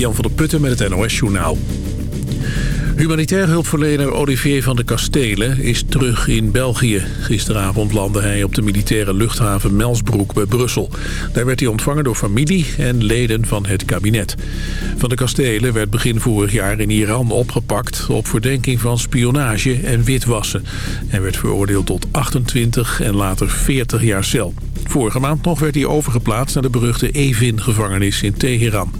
Jan van der Putten met het NOS-journaal. Humanitair hulpverlener Olivier van de Kastelen is terug in België. Gisteravond landde hij op de militaire luchthaven Melsbroek bij Brussel. Daar werd hij ontvangen door familie en leden van het kabinet. Van de Kastelen werd begin vorig jaar in Iran opgepakt... op verdenking van spionage en witwassen. Hij werd veroordeeld tot 28 en later 40 jaar cel. Vorige maand nog werd hij overgeplaatst naar de beruchte Evin-gevangenis in Teheran.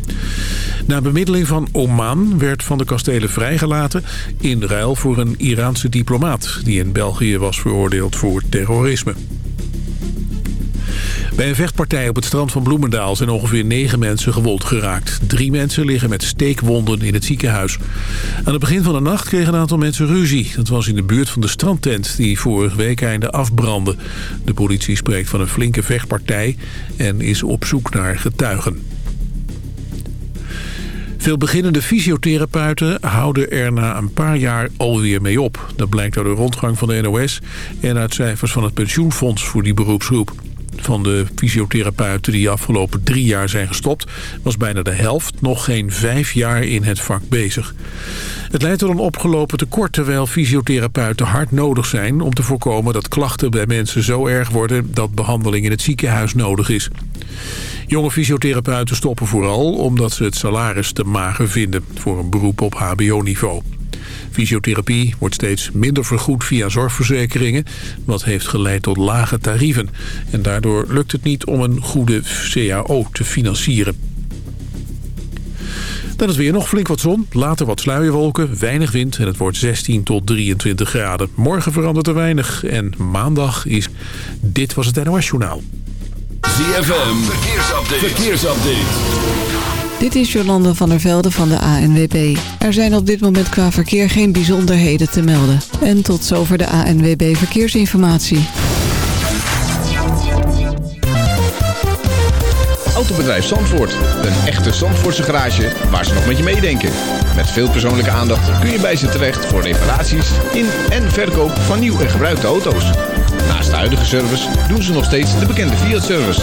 Na bemiddeling van Oman werd Van de Kastelen vrijgelaten... in ruil voor een Iraanse diplomaat... die in België was veroordeeld voor terrorisme. Bij een vechtpartij op het strand van Bloemendaal zijn ongeveer negen mensen gewond geraakt. Drie mensen liggen met steekwonden in het ziekenhuis. Aan het begin van de nacht kregen een aantal mensen ruzie. Dat was in de buurt van de strandtent die vorig week einde afbrandde. De politie spreekt van een flinke vechtpartij en is op zoek naar getuigen. Veel beginnende fysiotherapeuten houden er na een paar jaar alweer mee op. Dat blijkt uit de rondgang van de NOS en uit cijfers van het pensioenfonds voor die beroepsgroep. Van de fysiotherapeuten die afgelopen drie jaar zijn gestopt... was bijna de helft nog geen vijf jaar in het vak bezig. Het leidt tot een opgelopen tekort terwijl fysiotherapeuten hard nodig zijn... om te voorkomen dat klachten bij mensen zo erg worden... dat behandeling in het ziekenhuis nodig is. Jonge fysiotherapeuten stoppen vooral omdat ze het salaris te mager vinden... voor een beroep op hbo-niveau. Fysiotherapie wordt steeds minder vergoed via zorgverzekeringen... wat heeft geleid tot lage tarieven. En daardoor lukt het niet om een goede CAO te financieren. Dan is weer nog flink wat zon, later wat sluierwolken, weinig wind... en het wordt 16 tot 23 graden. Morgen verandert er weinig en maandag is... Dit was het NOS Journaal. ZFM, verkeersupdate. verkeersupdate. Dit is Jolanda van der Velde van de ANWB. Er zijn op dit moment qua verkeer geen bijzonderheden te melden. En tot zover de ANWB Verkeersinformatie. Autobedrijf Zandvoort. Een echte Zandvoortse garage waar ze nog met je meedenken. Met veel persoonlijke aandacht kun je bij ze terecht voor reparaties in en verkoop van nieuw en gebruikte auto's. Naast de huidige service doen ze nog steeds de bekende Fiat-service.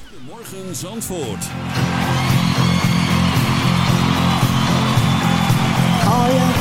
Zandvoort. Oh yeah,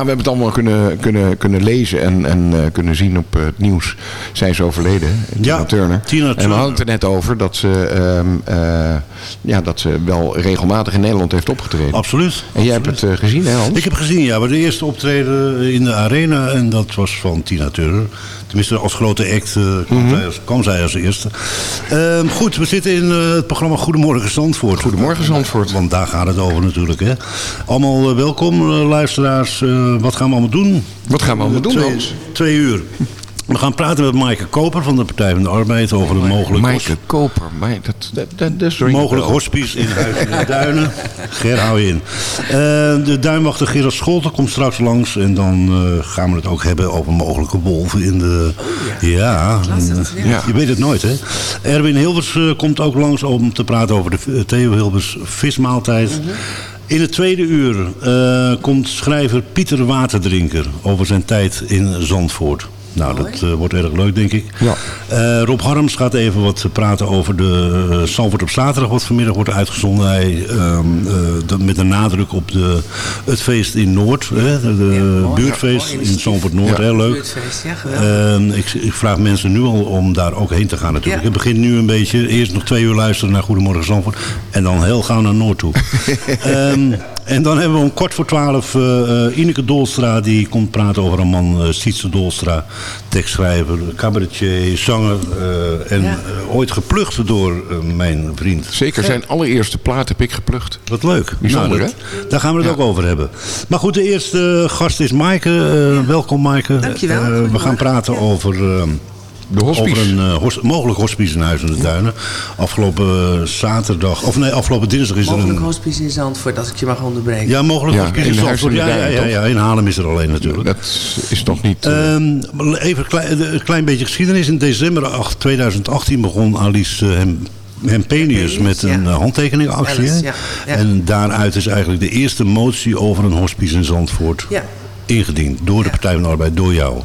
we hebben het allemaal kunnen, kunnen, kunnen lezen en, en eh, kunnen zien op eh, het nieuws. Zij is overleden, Tina Ja, Turner. Tina En we Turner. hadden het er net over dat ze, ehm, eh, ja, dat ze wel regelmatig in Nederland heeft opgetreden. Absoluut. En jij hebt het gezien, hè Hans? Ik heb gezien, ja, maar de eerste optreden in de arena en dat was van Tina Turner. Tenminste, als grote act kwam, zij, als, kwam zij als eerste. Ehm, goed, we zitten in het programma Goedemorgen Zandvoort. Goedemorgen, Zandvoort. Want daar gaat het over natuurlijk. Hè. Allemaal welkom, luisteraars. Eh, wat gaan we allemaal doen? Wat gaan we allemaal doen, twee? Twee uur. We gaan praten met Maaike Koper van de Partij van de Arbeid over een mogelijk... Maaike Koper. Maar dat, dat, dat, dat is ring Mogelijk hospice in Huis in de Duinen. Ger, hou je in. Eh, de duinwachter Gerard Scholten komt straks langs. En dan eh, gaan we het ook hebben over mogelijke wolven in de... ja, eh, Ja. je weet het nooit, hè. Erwin Hilbers eh, komt ook langs om te praten over de Theo Hilbers vismaaltijd. In het tweede uur eh, komt schrijver Pieter Waterdrinker over zijn tijd in Zandvoort. Nou, dat eh, wordt erg leuk, denk ik. Ja. Eh, Rob Harms gaat even wat praten over de uh, Zandvoort op zaterdag, wat vanmiddag wordt uitgezonden. Hij, ehm, eh, dat met een nadruk op de, het feest in Noord, hè, de, de buurtfeest in Zandvoort Noord, heel leuk. Buurtfeest, ja, geweldig. Ehm, ik, ik vraag mensen nu al om daar ook heen te gaan natuurlijk. Ja. Ik begin nu een beetje, eerst nog twee uur luisteren naar Goedemorgen Zandvoort. En dan heel gauw naar Noord toe. Ehm, en dan hebben we om kwart voor twaalf eh eh, Ineke Dolstra. Die komt praten over een man, eh Sietse Dolstra. Tekstschrijver, cabaretier, zanger. eh, en Ja. eh, ooit geplucht door eh, mijn vriend. Zeker, zijn allereerste plaat heb ik geplukt. Wat leuk. Bijzonder, Nou, dat- Daar gaan we het ook over hebben. Maar goed, de eerste gast is Maaike. Eh, Welkom Maaike. Dankjewel. Eh, we gaan praten over... De hospice. over een eh, hos- mogelijk hospice in Huis in de Duinen. Afgelopen eh, zaterdag, of nee, afgelopen dinsdag is Mogelijk er een... hospice in Zandvoort, als ik je mag onderbreken. Ja, mogelijk Ja, hospice in in Huis in Zandvoort. de Ja, ja, Duinen, ja, toch? ja, in Haarlem is er alleen natuurlijk. Dat is nog niet... eh, Ehm, even een klein, een klein beetje geschiedenis. In december 8, 2018 begon Alice uh, Hem, Hempenius met een handtekeningactie. Alice, ja, ja. En daaruit is eigenlijk de eerste motie over een hospice in Zandvoort Ja. ingediend. Door de Partij van de Arbeid, door jou.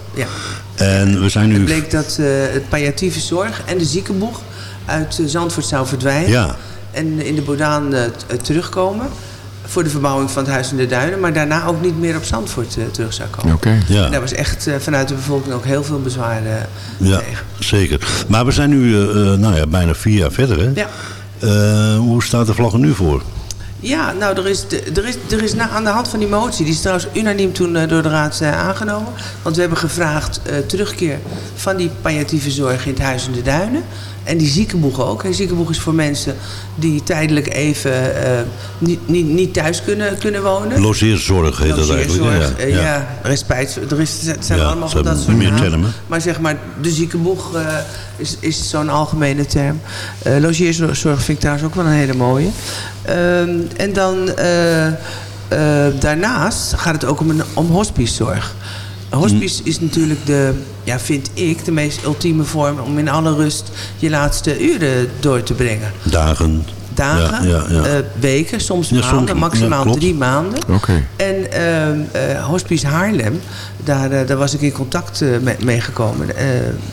En we zijn nu... Het bleek dat eh, het palliatieve zorg en de ziekenboeg uit eh, Zandvoort zou verdwijnen. Ja. En in de Bodaan eh, terugkomen voor de verbouwing van het Huis in de Duinen. Maar daarna ook niet meer op Zandvoort terug zou komen. Oké. Ja. En daar was echt vanuit de bevolking ook heel veel bezwaar Ja, tegen. zeker. Maar we zijn nu nou ja, bijna vier jaar verder. Hè? Ja. Eh, hoe staat de vlag er nu voor? Ja, nou, er is, er is, er is na, aan de hand van die motie, die is trouwens unaniem toen eh, door de Raad eh, aangenomen. Want we hebben gevraagd eh, terugkeer van die palliatieve zorg in het Huis in de Duinen. En die ziekenboeg ook. En ziekenboeg is voor mensen die tijdelijk even niet, niet, niet thuis kunnen, kunnen wonen. Logeerzorg heet dat eigenlijk. Logeerzorg, eh, ja, respijt. Er is, het zijn Ja, allemaal dat soort namen. Maar zeg maar, de ziekenboeg is, is zo'n algemene term. Eh logeerzorg vind ik trouwens ook wel een hele mooie. Ehm, en dan eh, eh, daarnaast gaat het ook om, een, om hospicezorg. Hospice is natuurlijk de, ja, vind ik, de meest ultieme vorm om in alle rust je laatste uren door te brengen. Dagen. Dagen, Ja, ja, ja. eh, weken, soms maanden, maximaal drie maanden. En ehm, eh, Hospice Haarlem, daar, eh, daar was ik in contact mee, mee gekomen.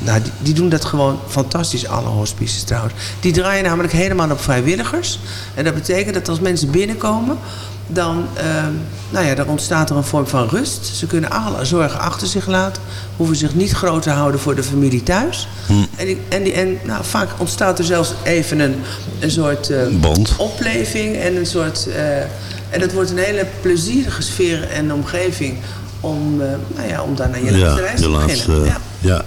Nou, die, die doen dat gewoon fantastisch, alle hospices trouwens. Die draaien namelijk helemaal op vrijwilligers. En dat betekent dat als mensen binnenkomen, dan, ehm, nou ja, dan ontstaat er een vorm van rust. Ze kunnen alle zorgen achter zich laten, hoeven zich niet groot te houden voor de familie thuis. En, die, en, die, en nou, vaak ontstaat er zelfs even een, een soort eh, Band. opleving en een soort. eh, en het wordt een hele plezierige sfeer en omgeving om, eh, nou ja, om daar naar je Ja, laatste reis te laatste. beginnen. Ja. Ja.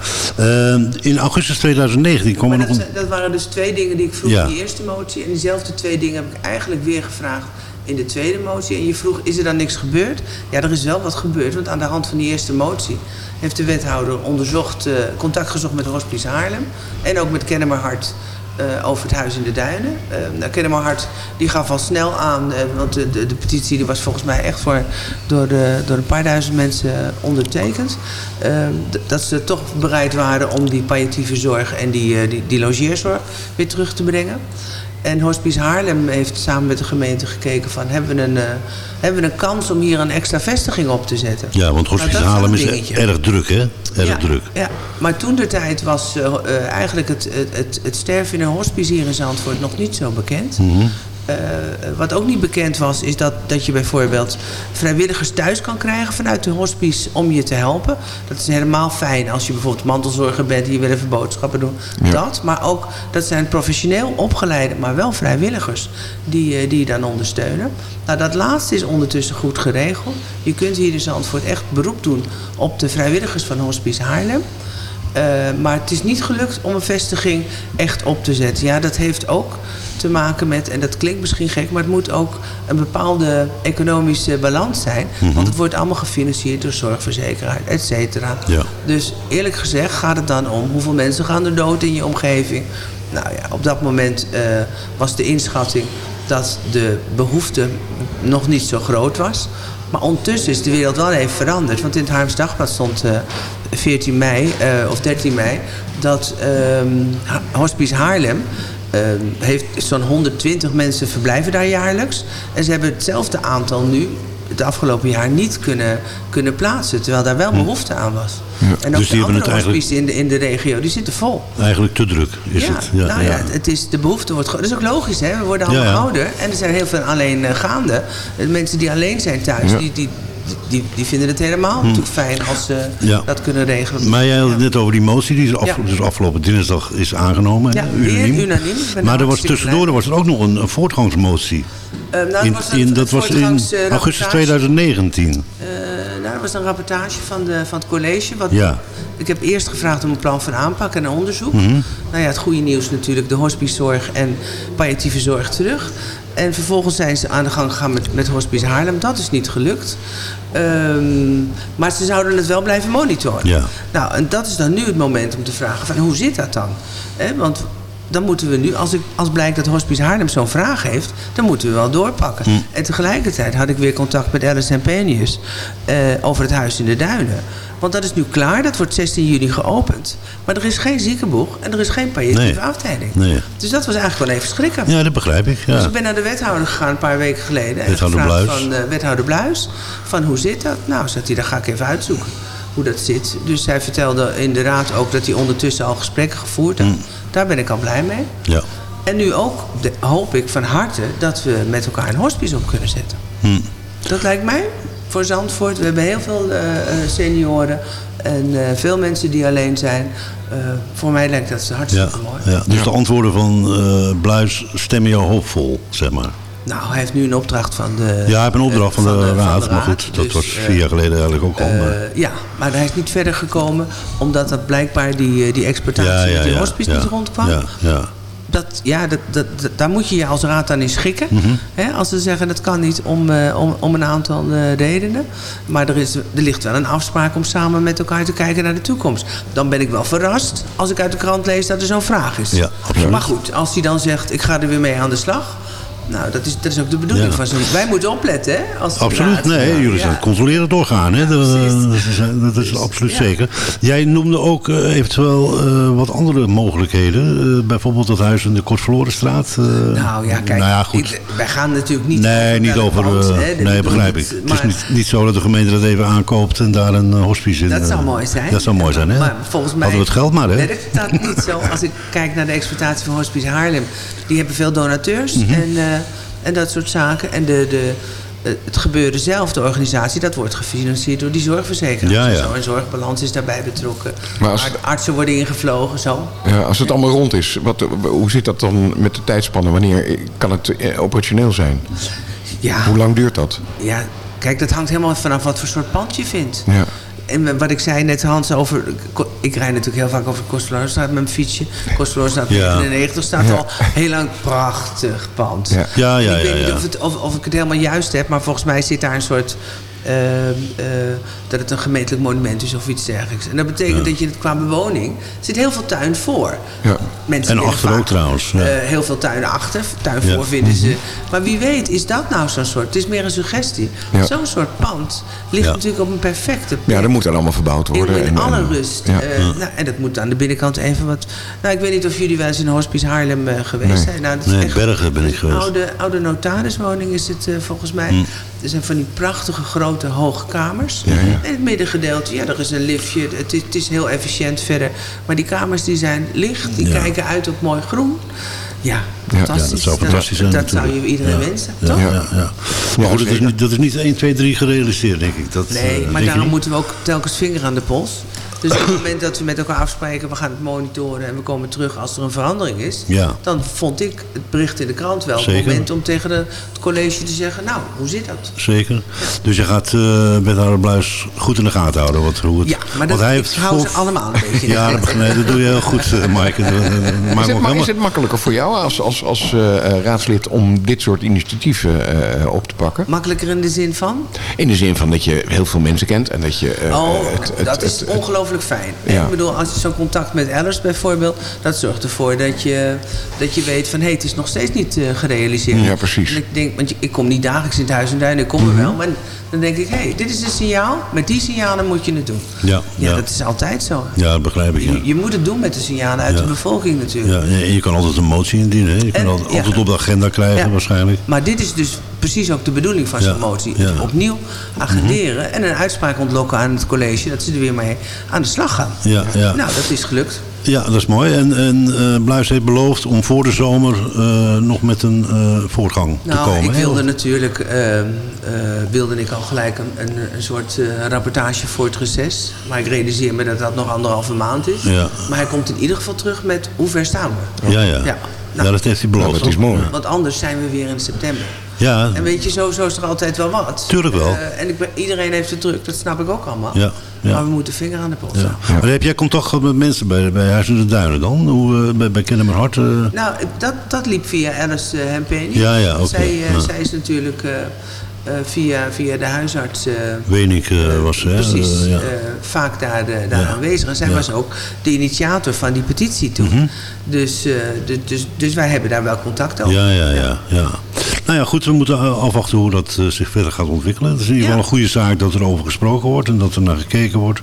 Ehm, in augustus 2019 kwam er Maar nog dat, een... dat waren dus twee dingen die ik vroeg Ja. in die eerste motie. En diezelfde twee dingen heb ik eigenlijk weer gevraagd in de tweede motie. En je vroeg, is er dan niks gebeurd? Ja, er is wel wat gebeurd. Want aan de hand van die eerste motie heeft de wethouder onderzocht, eh, contact gezocht met Hospice Haarlem. En ook met Kennemerhart eh, over het huis in de duinen. Eh nou, die gaf al snel aan, want de, de, de petitie die was volgens mij echt voor, door, de, door een paar duizend mensen ondertekend. Eh, d- dat ze toch bereid waren om die palliatieve zorg en die, die, die logeerzorg weer terug te brengen. En Hospice Haarlem heeft samen met de gemeente gekeken van... hebben we een, eh, hebben we een kans om hier een extra vestiging op te zetten? Ja, want Nou, Hospice Haarlem is erg druk, hè? Erg ja, druk. Ja, maar toen de tijd was eh, eh, eigenlijk het, het, het, het sterven in een hospice hier in Zandvoort nog niet zo bekend. Mhm. Eh, wat ook niet bekend was, is dat, dat je bijvoorbeeld vrijwilligers thuis kan krijgen vanuit de hospice om je te helpen. Dat is helemaal fijn als je bijvoorbeeld mantelzorger bent en je wil even boodschappen doen. Dat, maar ook dat zijn professioneel opgeleide, maar wel vrijwilligers die, eh, die je dan ondersteunen. Nou, dat laatste is ondertussen goed geregeld. Je kunt hier in Zandvoort echt beroep doen op de vrijwilligers van Hospice Haarlem. Uh, maar het is niet gelukt om een vestiging echt op te zetten. Ja, dat heeft ook te maken met, en dat klinkt misschien gek... maar het moet ook een bepaalde economische balans zijn. Mhm. Want het wordt allemaal gefinancierd door zorgverzekeraar, et cetera. Ja. Dus eerlijk gezegd gaat het dan om hoeveel mensen gaan er dood in je omgeving. Nou ja, op dat moment uh, was de inschatting dat de behoefte nog niet zo groot was. Maar ondertussen is de wereld wel even veranderd. Want in het Haarlems Dagblad stond uh, 14 mei uh, of 13 mei... dat um, Hospice Haarlem uh, heeft zo'n 120 mensen verblijven daar jaarlijks. En ze hebben hetzelfde aantal nu het afgelopen jaar niet kunnen, kunnen plaatsen. Terwijl daar wel behoefte aan was. Ja. En ook Dus die de hebben andere het eigenlijk- hospices in de, in de regio, die zitten vol. Eigenlijk te druk is ja, het. Ja, nou ja. ja, het is, de behoefte wordt... Dat is ook logisch, hè. We worden allemaal ouder. En er zijn heel veel alleen eh, gaande. De mensen die alleen zijn thuis, die, die, die, die vinden het helemaal natuurlijk fijn als ze. Ja. dat kunnen regelen. Maar jij had het net over die motie die is af, dus afgelopen dinsdag is aangenomen. Ja, hè, weer unaniem. unaniem. Maar er was tussendoor er was er ook nog een, een voortgangsmotie. Eh, nou, In, was in, dat was in eh, augustus rapportage. 2019. Eh, nou, dat was een rapportage van, de, van het college. Wat, Ja. Ik heb eerst gevraagd om een plan van aanpak en onderzoek. Mhm. Nou ja, het goede nieuws natuurlijk, de hospicezorg en palliatieve zorg terug. En vervolgens zijn ze aan de gang gegaan met, met Hospice Haarlem. Dat is niet gelukt. Ehm, maar ze zouden het wel blijven monitoren. Ja. Nou, en dat is dan nu het moment om te vragen van hoe zit dat dan? Want dan moeten we nu, als, ik, als blijkt dat Hospice Haarlem zo'n vraag heeft, dan moeten we wel doorpakken. Hm. En tegelijkertijd had ik weer contact met Alice en Penius eh, over het huis in de duinen. Want dat is nu klaar, dat wordt 16 juli geopend. Maar er is geen ziekenboeg en er is geen palliatieve Nee. afdeling. Nee. Dus dat was eigenlijk wel even schrikken. Ja, dat begrijp ik. Dus Ja. ik ben naar de wethouder gegaan een paar weken geleden. En Wethouder gevraagd Bluis. van eh, wethouder Bluis. Van hoe zit dat? Nou, zegt hij, dat ga ik even uitzoeken. Hoe dat zit. Dus hij vertelde in de raad ook dat hij ondertussen al gesprekken gevoerd had. Mm. Daar ben ik al blij mee. Ja. En nu ook de- hoop ik van harte dat we met elkaar een hospice op kunnen zetten. Hm. Dat lijkt mij voor Zandvoort. We hebben heel veel eh, eh, senioren en eh, veel mensen die alleen zijn. Eh, voor mij lijkt dat Ja. hartstikke mooi. Ja. Dus de antwoorden van eh Bluis stemmen jou hoopvol, zeg maar. Nou, hij heeft nu een opdracht van de... Ja, ik heb een opdracht van de, raad, maar goed, dat Dus, was vier jaar geleden eigenlijk ook al. Eh, maar- ja, maar hij is niet verder gekomen omdat dat blijkbaar die, die exportatie ja, ja, met die ja, hospice ja, niet rondkwam. Ja, ja. Dat, ja, dat, dat, dat- daar moet je je als raad aan in schikken. Mhm. Hè, als ze zeggen dat kan niet om, eh, om, om een aantal eh, redenen. Maar er, is, er ligt wel een afspraak om samen met elkaar te kijken naar de toekomst. Dan ben ik wel verrast als ik uit de krant lees dat er zo'n vraag is. Ja. Maar goed, als hij dan zegt ik ga er weer mee aan de slag. Nou, dat is, dat is ook de bedoeling Ja. van zo'n... Wij moeten opletten, hè? Als Absoluut, nee, Ja, jullie zijn controleren doorgaan, hè? Dat, precies. dat is, dat is absoluut zeker. Jij noemde ook eh, eventueel eh, wat andere mogelijkheden. Eh, bijvoorbeeld dat huis in de Kortverlorenstraat. eh, Nou ja, kijk, nou ja, goed. ik- wij gaan natuurlijk niet nee, niet over. eh, nee, begrijp ik. Het is niet, niet zo dat de gemeente dat even aankoopt en daar een eh, hospice in. Dat eh, zou mooi zijn. Dat zou mooi zijn, hè? Maar volgens mij Hadden we het geld maar, hè? werkt dat niet zo. Als ik kijk naar de exploitatie van Hospice Haarlem. Die hebben veel donateurs Mhm. en, eh, en dat soort zaken. En de, de, eh, het gebeuren zelf, de organisatie, dat wordt gefinancierd door die zorgverzekeraars. Ja, en ja. Zo. En zorgbalans is daarbij betrokken. Maar als- Artsen worden ingevlogen, zo. Ja, als het allemaal rond is, wat, hoe zit dat dan met de tijdspannen? Wanneer kan het eh, operationeel zijn? Ja, Hoe lang duurt dat? ja, kijk, dat hangt helemaal vanaf wat voor soort pand je vindt. Ja. En wat ik zei net, Hans, over... Ik rijd natuurlijk heel vaak over Kosteloorstraat met mijn fietsje. Kosteloorstraat Ja. 99 staat Ja. al heel lang prachtig pand. Ja. Ja, ja, ik weet ja, niet of, het, of, of ik het helemaal juist heb, maar volgens mij zit daar een soort... eh, eh, dat het een gemeentelijk monument is of iets dergelijks. En dat betekent dat je het qua bewoning... zit heel veel tuin voor. Ja. Mensen En achter vaak, ook trouwens, ja. eh, heel veel tuin achter. Tuin voor vinden ze. Maar wie weet is dat nou zo'n soort... Het is meer een suggestie. Zo'n soort pand ligt natuurlijk op een perfecte plek. Ja, dat moet dan allemaal verbouwd worden. In, in en- alle en- rust. Eh, Nou, en dat moet aan de binnenkant even wat... Nou, ik weet niet of jullie wel eens in Hospice Haarlem geweest Nee. zijn. Nou, dat is Nee, echt Bergen ben ik geweest. Oude, oude notariswoning is het volgens mij. Hm. Er zijn van die prachtige grote hoge kamers. Ja, ja. En het middengedeelte, ja, er is een liftje. Het is, het is heel efficiënt verder. Maar die kamers die zijn licht. Die Ja. kijken uit op mooi groen. Ja, Ja, fantastisch. dat zou fantastisch zijn Dat zou je iedereen wensen, toch? ja, ja. Maar goed, dat is, dat is niet 1, 2, 3 gerealiseerd, denk ik. Dat, Nee, eh, maar daarom moeten we ook telkens vinger aan de pols. Dus op het moment dat we met elkaar afspreken, we gaan het monitoren en we komen terug als er een verandering is, Ja. dan vond ik het bericht in de krant wel Zeker. het moment om tegen de, het college te zeggen, nou, hoe zit dat? Zeker. Dus je gaat eh met haar Bluis goed in de gaten houden. Wat, hoe het, Ja, maar want dat, hij ik heeft hou ze allemaal een beetje in de Ja, dat, gaten. nee, dat doe je heel goed, eh, Maaike. Dat, dat maakt Is het, ook maar helemaal- is het makkelijker voor jou als, als, als eh, eh, raadslid om dit soort initiatieven eh, op te pakken? Makkelijker in de zin van? In de zin van dat je heel veel mensen kent en dat je... eh, Oh, het- het- dat is het- ongelooflijk fijn. Ja. Ik bedoel, als je zo'n contact met Alice bijvoorbeeld... dat zorgt ervoor dat je, dat je weet van... hé, het is nog steeds niet eh, gerealiseerd. Ja, precies. En ik denk, want ik kom niet dagelijks in het huis en duin, ik kom er Mhm. wel. Maar dan denk ik, hé, dit is een signaal. Met die signalen moet je het doen. Ja, Ja, ja. dat is altijd zo. Ja, dat begrijp ik. Ja. Je, je moet het doen met de signalen uit de bevolking natuurlijk. Ja, en je kan altijd een motie indienen. Hè? Je kan En- altijd, op de agenda krijgen Ja. waarschijnlijk. Maar dit is dus precies ook de bedoeling van Ja, zo'n motie. ja. Mhm. Opnieuw agenderen en een uitspraak ontlokken aan het college... dat ze er weer mee aan de slag gaan. Ja, ja. Nou, dat is gelukt. Ja, dat is mooi. En, en eh Bluis heeft beloofd om voor de zomer eh, nog met een eh, voortgang te Nou, komen. ik wilde natuurlijk eh, eh, wilde ik al gelijk een, een, een soort eh, rapportage voor het reces. Maar ik realiseer me dat dat nog anderhalve maand is. Ja. Maar hij komt in ieder geval terug met hoe ver staan we. Ja, ja. Ja. Ja, dat heeft hij beloofd. Nou, dat is mooi. Want anders zijn we weer in september. Ja, En weet je, zo, zo is er altijd wel wat. Tuurlijk wel. Eh, en ik ben, iedereen heeft het druk, dat snap ik ook allemaal. Ja, ja. Maar we moeten vinger aan de pols ja. Maar heb jij contact met mensen bij, bij Huis in de Duinen dan? Hoe, eh, bij, bij Kennemerhart? eh? Nou, dat, dat liep via Alice uh, Hempeni. Ja, ja, oké. Zij, zij is natuurlijk via, via de huisarts... Wenig was ze? Precies, vaak daar, de, daar aanwezig. En zij was ook de initiator van die petitie toen. Mhm. dus, dus, dus wij hebben daar wel contact over. Ja, ja, ja, ja. Nou ja, goed, we moeten eh, afwachten hoe dat eh, zich verder gaat ontwikkelen. Het is in ieder geval Ja. een goede zaak dat er over gesproken wordt en dat er naar gekeken wordt.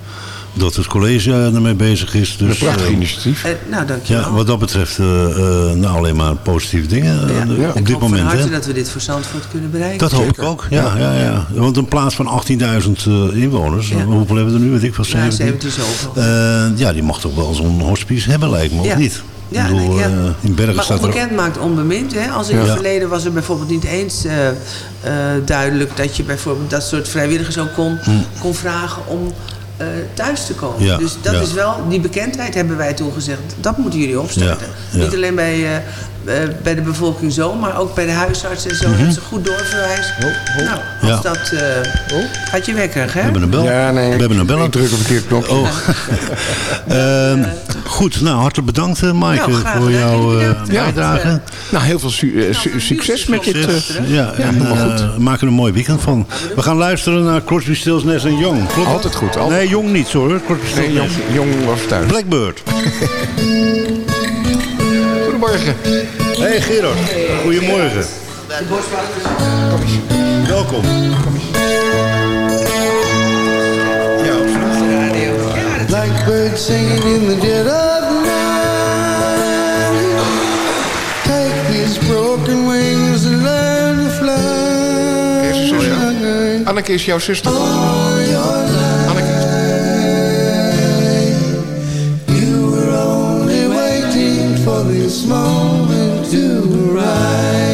Dat het college eh, ermee bezig is. Dus, Een prachtig initiatief. Eh, nou, dankjewel. ja, wat dat betreft, eh, eh, nou alleen maar positieve dingen Ja. op Ik dit hoop van moment. harte Hè? dat we dit voor Zandvoort kunnen bereiken. Dat hoop ik ook, ja, ja, ja. Want een plaats van 18.000 eh, inwoners, Ja. hoeveel hebben we er nu? Weet ik veel, Ja, 17? 17 zoveel. Eh, ja, die mag toch wel zo'n hospice hebben, lijkt me, Ja. of niet? Ja, bedoel, eh, in Bergen maar staat er... onbekend maakt onbemind. Hè? Als in Ja. het verleden was er bijvoorbeeld niet eens eh, eh, duidelijk... dat je bijvoorbeeld dat soort vrijwilligers ook kon, kon vragen om thuis te komen. Hm. Ja, Dus dat ja. is wel, die bekendheid hebben wij toen gezegd... dat moeten jullie opstarten. Ja. Niet alleen bij, bij de bevolking zo, maar ook bij de huisarts en zo. Dat ze goed doorverwijzen. Nou, als Mhm. Ja. dat... eh, gaat je wekker, hè? We hebben een bel. Ja, nee. We hebben een bel. Ik druk op een verkeerd knopje. Oh. Ehm, goed, nou hartelijk bedankt eh, Maaike Nou, voor jouw eh, bedankt. bijdrage. Nou, heel veel su- eh, su- succes met dit. eh. Ja, en helemaal eh, goed. we maken er een mooi weekend van. We gaan luisteren naar Crosby, Stills, Nash Young. Klopt? Altijd goed, altijd. Nee, Jong niet zo hoor. Crosby, Stills, Nee, jong was thuis. Blackbird. Goedemorgen. Hey Gerard. Goedemorgen. Welkom. Ja, absoluut. Blackbird singing in the dead of night. Take these broken wings and learn to fly. Anneke is jouw zuster. Anneke. You were only waiting for this moment to arise.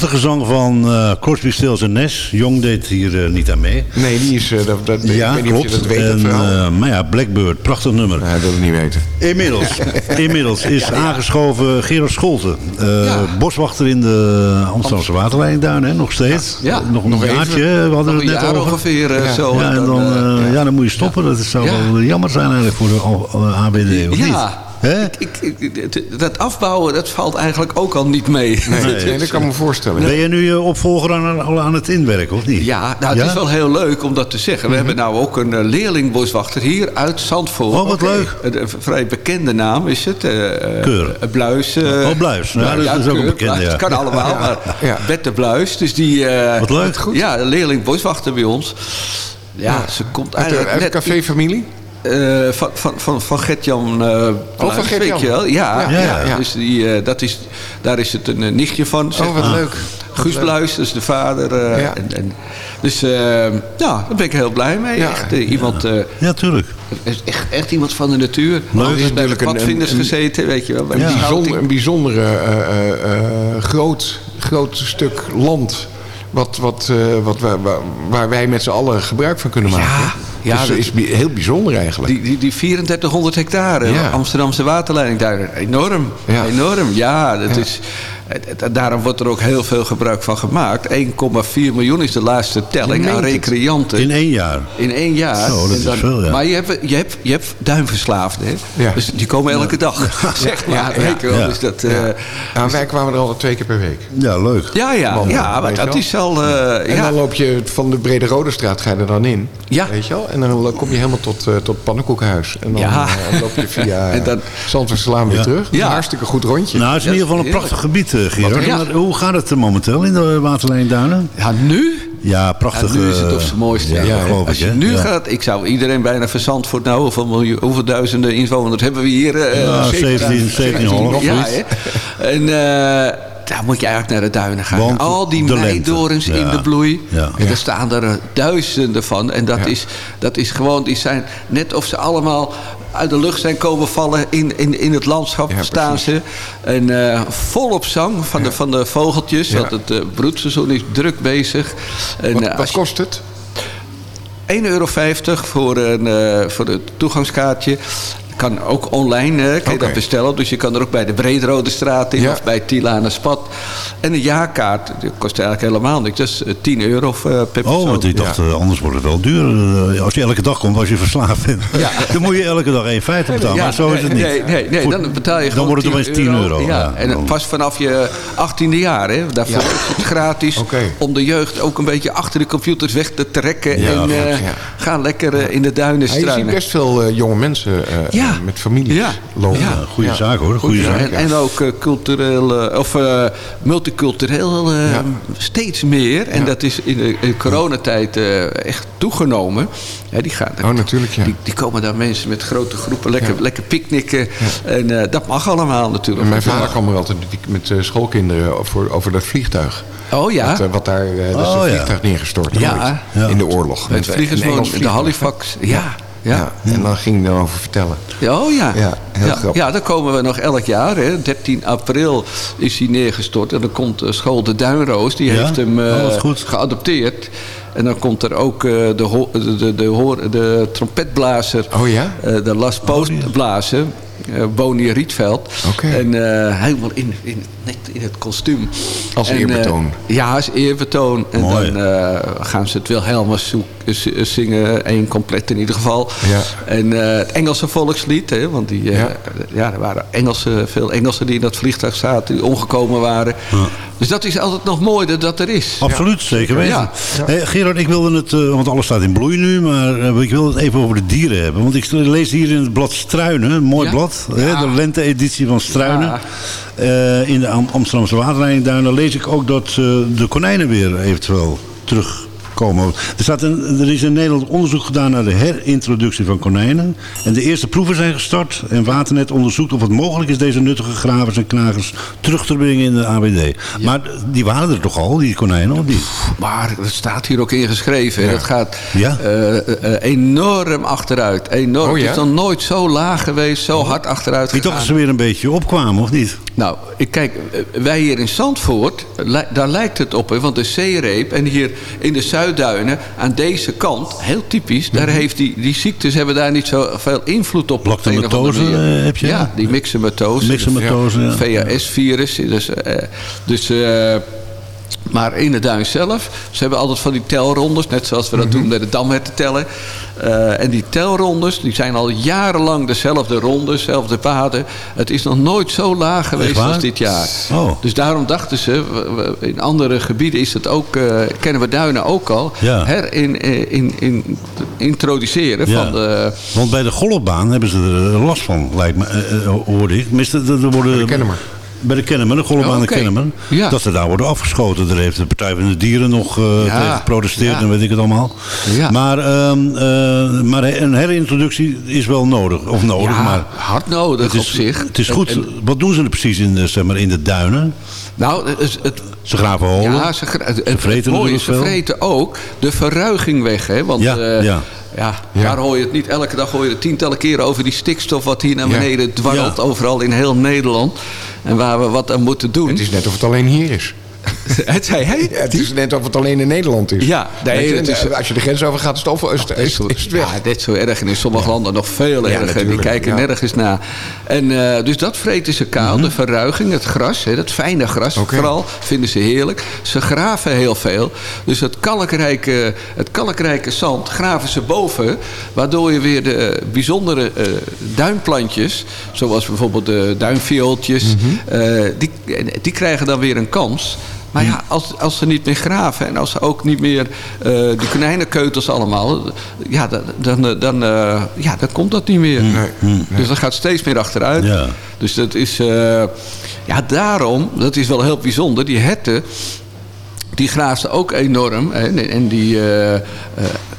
Prachtige zang van eh, Crosby, Stills en Nash. Jong deed hier eh, niet aan mee. Nee, die is... eh, dat, dat, ja, ik weet niet of klopt. je dat weet, dat en, maar ja, Blackbird, prachtig nummer. Nee, dat wil ik niet weten. Inmiddels, inmiddels is aangeschoven Gerard Scholten. Boswachter in de Amsterdamse waterleidingduin, hè, nog steeds. Ja. Nog een even. jaartje, we hadden Nog het net jaar over. ongeveer zo. Ja, en dan, ja, dan moet je stoppen. Dat zou Ja. wel jammer zijn eigenlijk voor de ABD, of niet? ja? Ik, ik, ik- dat afbouwen, dat valt eigenlijk ook al niet mee. Nee, nee, dat kan ik me voorstellen. Ben je nu je opvolger aan, al aan het inwerken, of niet? Ja, nou, het Ja? is wel heel leuk om dat te zeggen. We hebben nou ook een eh, leerlingboswachter hier uit Zandvoort. Oh, wat leuk. Een, een vrij bekende naam is het. eh, eh, Keur. eh, Bluis. eh, Oh, Bluis. Ja, dat is ook een bekende, Bluis. ja. Het kan allemaal, maar Ja. Bette Bluis. Dus die... eh, Wat leuk. Goed. Ja, een leerlingboswachter bij ons. Ja, ze komt Uit de, eigenlijk uit de net... café-familie? Eh, van, van, van, van Gert-Jan eh Bluis, van Gert-Jan. weet je wel? Ja, Ja, ja, ja, ja. Dus die, eh, dat is, daar is het een nichtje van. zeg Oh, wat maar. leuk. Guus Bluis, dat is de vader. eh, Ja. en, en, dus ja, daar ben ik heel blij mee. Ja. Echt, iemand, eh, Ja, tuurlijk. is echt, echt iemand van de natuur. Leuk. Is bij de een- padvinders een- een- gezeten, weet je wel. Bij Ja. de Bijzonder, een bijzondere eh, eh, eh, groot, groot stuk land. Wat, wat, eh, wat, waar, waar- wij met z'n allen gebruik van kunnen maken. Ja, ja, dus dat is heel bijzonder eigenlijk. Die, die, die 3400 hectare, Ja. Amsterdamse waterleiding, daar, enorm. Ja. Enorm, ja. Dat. Is, daarom wordt er ook heel veel gebruik van gemaakt. 1,4 miljoen is de laatste telling aan recreanten. In één jaar. In één jaar. Zo, dat is dan- veel, ja. Maar je hebt, je hebt, je hebt duimverslaafden, hè? Ja. Dus die komen elke dag, zeg maar. Ja. Dus dat, eh, Ja. Nou, wij kwamen er al twee keer per week. Ja, leuk. ja, ja, Wandelen, ja, maar dat is al... eh, En ja. dan loop je van de Brede Rode Straat ga je er dan in. Ja. Weet je wel? En dan kom je helemaal tot, eh tot Pannenkoekhuis. En dan Ja. loop je via En dan- weer Ja. terug. Ja. Een hartstikke goed rondje. Nou, het is in ieder geval een prachtig gebied, Gerard. Ja. Maar hoe gaat het eh, momenteel in de waterlijnduinen? ja, nu... Ja, Ja, prachtig. nu is het eh, op zijn mooiste. Ja, Ja, geloof Als je nu Ja. gaat, ik zou iedereen bijna verzand voor nou, hoeveel, miljoen, hoeveel duizenden inwoners hebben we hier? eh, Ja, 17, 17,5. ja, hè? En eh, daar moet je eigenlijk naar de duinen gaan. Want Al die meidorens in Ja. de bloei. Ja. En daar staan er eh, duizenden van. En dat, Ja. is, dat is gewoon, die zijn net of ze allemaal uit de lucht zijn komen vallen. In, in, in het landschap Ja, staan ze. En eh, volop zang van, de, van de vogeltjes. Ja. Want het eh, broedseizoen is druk bezig. En, Wat, eh, wat je- kost het? 1,50 euro voor, een, voor het toegangskaartje. Kan ook online, eh, kan je dat bestellen. Dus je kan er ook bij de Brederode straat in Ja. of bij Tila aan de Spat. En een jaarkaart, die kost eigenlijk helemaal niks. Dat is eh, 10 euro eh, per persoon. Oh, want ik dacht, eh, anders wordt het wel duur. Eh, als je elke dag komt, als je verslaafd bent. dan moet je elke dag 1,50 betalen. Ja, maar zo is het niet. Nee, nee, nee dan betaal je Dan gewoon wordt het opeens 10 euro. Ja, en dan- pas vanaf je 18e jaar. Hè. Daarvoor Ja. is het gratis om de jeugd ook een beetje achter de computers weg te trekken. Ja, en eh, ja. ga lekker eh, in de duinen Ja, je ziet struinen. best veel eh, jonge mensen eh, Ja. met families Ja. lopen. Ja. Ja, goede zaak hoor. Goede zaak. En, en ook eh, cultureel, eh, of eh, multicultureel eh, steeds meer. En dat is in de, in coronatijd eh, echt toegenomen. Ja, die, gaan, Oh, natuurlijk, ja. die, die komen daar mensen met grote groepen lekker, lekker picknicken. En eh, dat mag allemaal natuurlijk. En mijn vader kwam er altijd met, eh, schoolkinderen over, over dat vliegtuig. Oh ja. Wat, eh, wat daar, eh, dat is Oh, een vliegtuig neergestort Ja. in de oorlog. Het vliegensmoon, Engels de. Halifax. Ja. Ja. Ja. En dan ging hij erover vertellen. Oh ja. Ja, heel ja, grappig. ja, daar komen we nog elk jaar. Hè. 13 april is hij neergestort. En dan komt eh, school De Duinroos. Die Ja? heeft hem eh, Oh, goed. geadopteerd. En dan komt er ook eh, de, ho- de, de, de, hoor- de trompetblazer. Oh ja? eh, de Las Post blazer. eh Boni Rietveld. En eh, helemaal in, in net in het kostuum. Als En, eh, eerbetoon. ja, als eerbetoon. En dan eh, gaan ze het Wilhelmus zingen, één compleet in ieder geval. Ja. En eh, het Engelse volkslied, hè, want die, Ja. ja. er waren Engelsen, veel Engelsen die in dat vliegtuig zaten, die omgekomen waren. Dus dat is altijd nog mooi dat dat er is. Absoluut, zeker weten. Ja. Hey, Gerard, ik wilde het, want alles staat in bloei nu, maar ik wil het even over de dieren hebben. Want ik lees hier in het blad Struinen, een mooi Ja. blad, hè, Ja. de lente-editie van Struinen. Ja. In de Amsterdamse waterleidingduinen lees ik ook dat eh, de konijnen weer eventueel terugkomen. Er, staat een, er is in Nederland onderzoek gedaan naar de herintroductie van konijnen. En de eerste proeven zijn gestart. En Waternet onderzoekt of het mogelijk is deze nuttige gravers en knagers terug te brengen in de AWD. Maar die waren er toch al, die konijnen, of niet? Maar dat staat hier ook ingeschreven. hè. Dat gaat Ja. eh, eh, eh, enorm achteruit. Enorm. Oh, ja? Het is nog nooit zo laag geweest, zo hard achteruit Ik dacht gegaan. dat ze weer een beetje opkwamen, of niet? Nou, ik kijk, wij hier in Zandvoort, daar lijkt het op. Hè, want de zeereep en hier in de Zuidduinen, aan deze kant, heel typisch, daar heeft die, die ziektes hebben daar niet zoveel invloed op. Lactomatose, eh, heb je? Ja, die myxomatose. Myxomatose, ja. VHS-virus. Dus, eh, dus eh, maar in de duin zelf, ze hebben altijd van die telrondes, net zoals we dat Mhm. doen bij de damherten tellen. Eh, en die telrondes, die zijn al jarenlang dezelfde rondes, dezelfde paden. Het is nog nooit zo laag geweest als dit jaar. Oh. Dus daarom dachten ze, we- we- in andere gebieden is het ook, eh, kennen we duinen ook al, Ja. herin eh, in, in, introduceren Ja. van de... Want bij de golfbaan hebben ze er last van, lijkt me, eh, hoorde ik. Tenminste, er er worden, Bij de Kennemer. De de golfbaan Oh, oké. Kennemer. Ja. Dat ze daar worden afgeschoten. Daar heeft de Partij van de Dieren nog eh, Ja. tegen geprotesteerd Ja. en weet ik het allemaal. Ja. Maar, ehm, eh, maar een herintroductie is wel nodig. Of nodig, maar... hard nodig Het is, op zich. Het is goed. en- Wat doen ze er precies in de, zeg maar, in de duinen? nou, het, Ze graven holen. Ja, ze, gra- het vreten mooie ze vreten ook de verruiging weg. Hè? Want Ja, eh, ja. Ja, daar hoor je het niet. Elke dag hoor je het tientallen keren over die stikstof... wat hier naar Ja. beneden dwarrelt Ja. overal in heel Nederland. En waar we wat aan moeten doen. Het is net of het alleen hier is. het zei hij. Ja, het is net of het alleen in Nederland is. Ja, nee, het is- eh, als je de grens over gaat, is het, over, is, is, het- is het weg. Ja, net zo erg. En in sommige landen nog veel erger. Die kijken nergens naar. En, eh, dus dat vreten ze kaal. De verruiging, het gras, hè, dat fijne gras vooral, vinden ze heerlijk. Ze graven heel veel. Dus het kalkrijke, het kalkrijke zand graven ze boven. Waardoor je weer de eh, bijzondere eh, duinplantjes... zoals bijvoorbeeld de duinviooltjes... eh, die, die krijgen dan weer een kans... Maar ja, als, als ze niet meer graven en als ze ook niet meer eh die konijnenkeutels allemaal... Ja, dan, dan, dan, eh, ja, dan komt dat niet meer. Dus dat gaat steeds meer achteruit. Ja. Dus dat is... eh, ja, daarom, dat is wel heel bijzonder, die herten... Die graafden ook enorm. hè, En, en die eh, eh,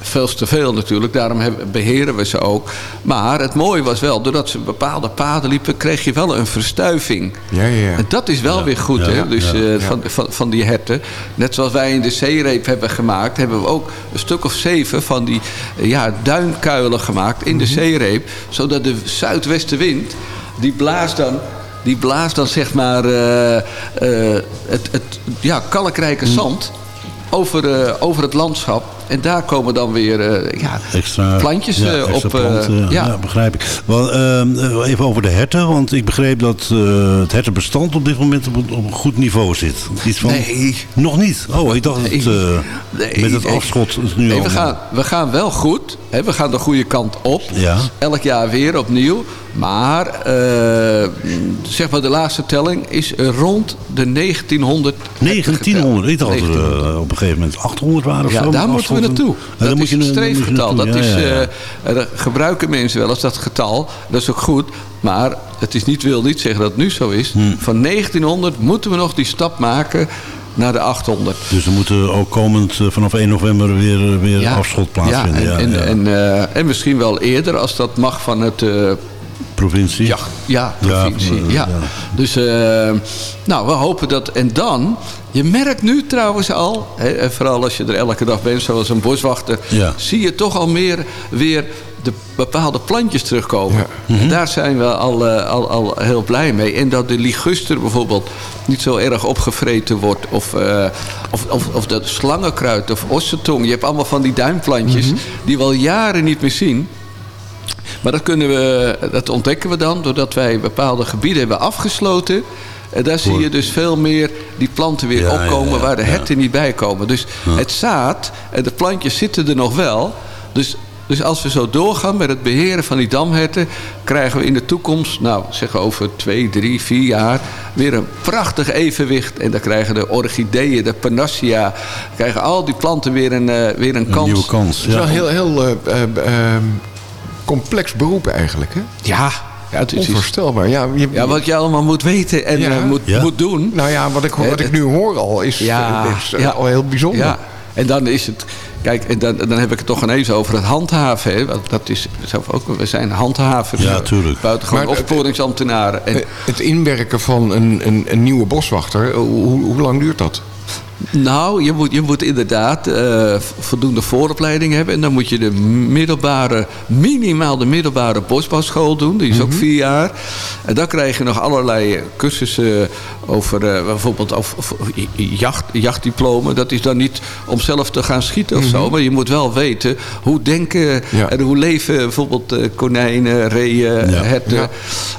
veel te veel natuurlijk. Daarom hebben, beheren we ze ook. Maar het mooie was wel, doordat ze bepaalde paden liepen... kreeg je wel een verstuiving. Ja, ja, ja. En dat is wel weer goed, ja, hè? Dus, ja, eh, ja. Van, van, van die herten. Net zoals wij in de zeereep hebben gemaakt... hebben we ook een stuk of zeven van die ja, duinkuilen gemaakt in de Mhm. zeereep. Zodat de zuidwestenwind, die blaast dan... Die blaast dan zeg maar eh, eh, het, het ja, kalkrijke Mhm. zand over, eh, over het landschap. En daar komen dan weer eh, ja, Extra plantjes ja, eh, extra op. eh, planten, ja, begrijp ik. Wel, even over de herten, want ik begreep dat het hertenbestand op dit moment op, een- op een goed niveau zit. Iets van, Nee. Nog niet? Oh, ik dacht het, Nee. eh, Nee, met het afschot nu al... we, gaan, we gaan wel goed. Hè, we gaan de goede kant op. Elk jaar weer opnieuw. Maar zeg maar de laatste telling is rond de 1900. 1900, ik dacht dat er 1900. op een gegeven moment 800 waren of Ja, zo. daar moeten we naartoe. Ja, dat is je streefgetal. Dat is, eh, eh, gebruiken mensen wel als dat getal. Dat is ook goed. Maar het is niet, wil niet zeggen dat het nu zo is. Hm. Van 1900 moeten we nog die stap maken naar de 800. Dus er moeten ook komend eh, vanaf 1 november weer, weer afschot plaatsvinden. Ja, en, ja, en, en, eh, en misschien wel eerder als dat mag van het eh, Provincie. ja, ja, Ja, provincie. Ja, ja. Dus eh, nou, we hopen dat. En dan, je merkt nu trouwens al, hè, en vooral als je er elke dag bent, zoals een boswachter, Ja. zie je toch al meer weer de bepaalde plantjes terugkomen. Mhm. En daar zijn we al, eh, al, al heel blij mee. En dat de liguster bijvoorbeeld niet zo erg opgevreten wordt. Of, eh, of, of, of dat slangenkruid of ossetong. Je hebt allemaal van die duinplantjes Mhm. die we al jaren niet meer zien. Maar dat, kunnen we, dat ontdekken we dan doordat wij bepaalde gebieden hebben afgesloten. En daar zie je dus veel meer die planten weer Ja, opkomen ja, ja, waar de ja. herten niet bij komen. Dus het zaad en de plantjes zitten er nog wel. Dus, dus als we zo doorgaan met het beheren van die damherten... krijgen we in de toekomst, nou zeg over twee, drie, vier jaar... weer een prachtig evenwicht. En dan krijgen de orchideeën, de panacea... krijgen al die planten weer een, eh, weer een, Een kans. nieuwe kans. Het is wel heel, heel eh, eh, eh, complex beroep eigenlijk. Hè? Ja, ja, het is, Onvoorstelbaar. Ja, je, ja, wat je allemaal moet weten en Ja. eh, moet, Ja. moet doen. Nou ja, wat ik, wat ik nu hoor al is, Ja, is eh, ja. al heel bijzonder. Ja, en dan is het... Kijk, en dan, dan heb ik het toch ineens over het handhaven. Hè? Want dat is zelf ook... We zijn handhavers. Ja, eh, tuurlijk. Buitengewoon opsporingsambtenaren. En, Eh, Het inwerken van een, een, een nieuwe boswachter, eh, hoe, hoe lang duurt dat? Nou, je moet, je moet inderdaad eh, voldoende vooropleiding hebben. En dan moet je de middelbare... Minimaal de middelbare bosbouwschool doen. Die is ook vier jaar. En dan krijg je nog allerlei cursussen over... eh, bijvoorbeeld over, over jacht, jachtdiploma. Dat is dan niet om zelf te gaan schieten of zo. Maar je moet wel weten hoe denken Ja. en hoe leven bijvoorbeeld eh, konijnen, reeën, Ja. herten. Ja.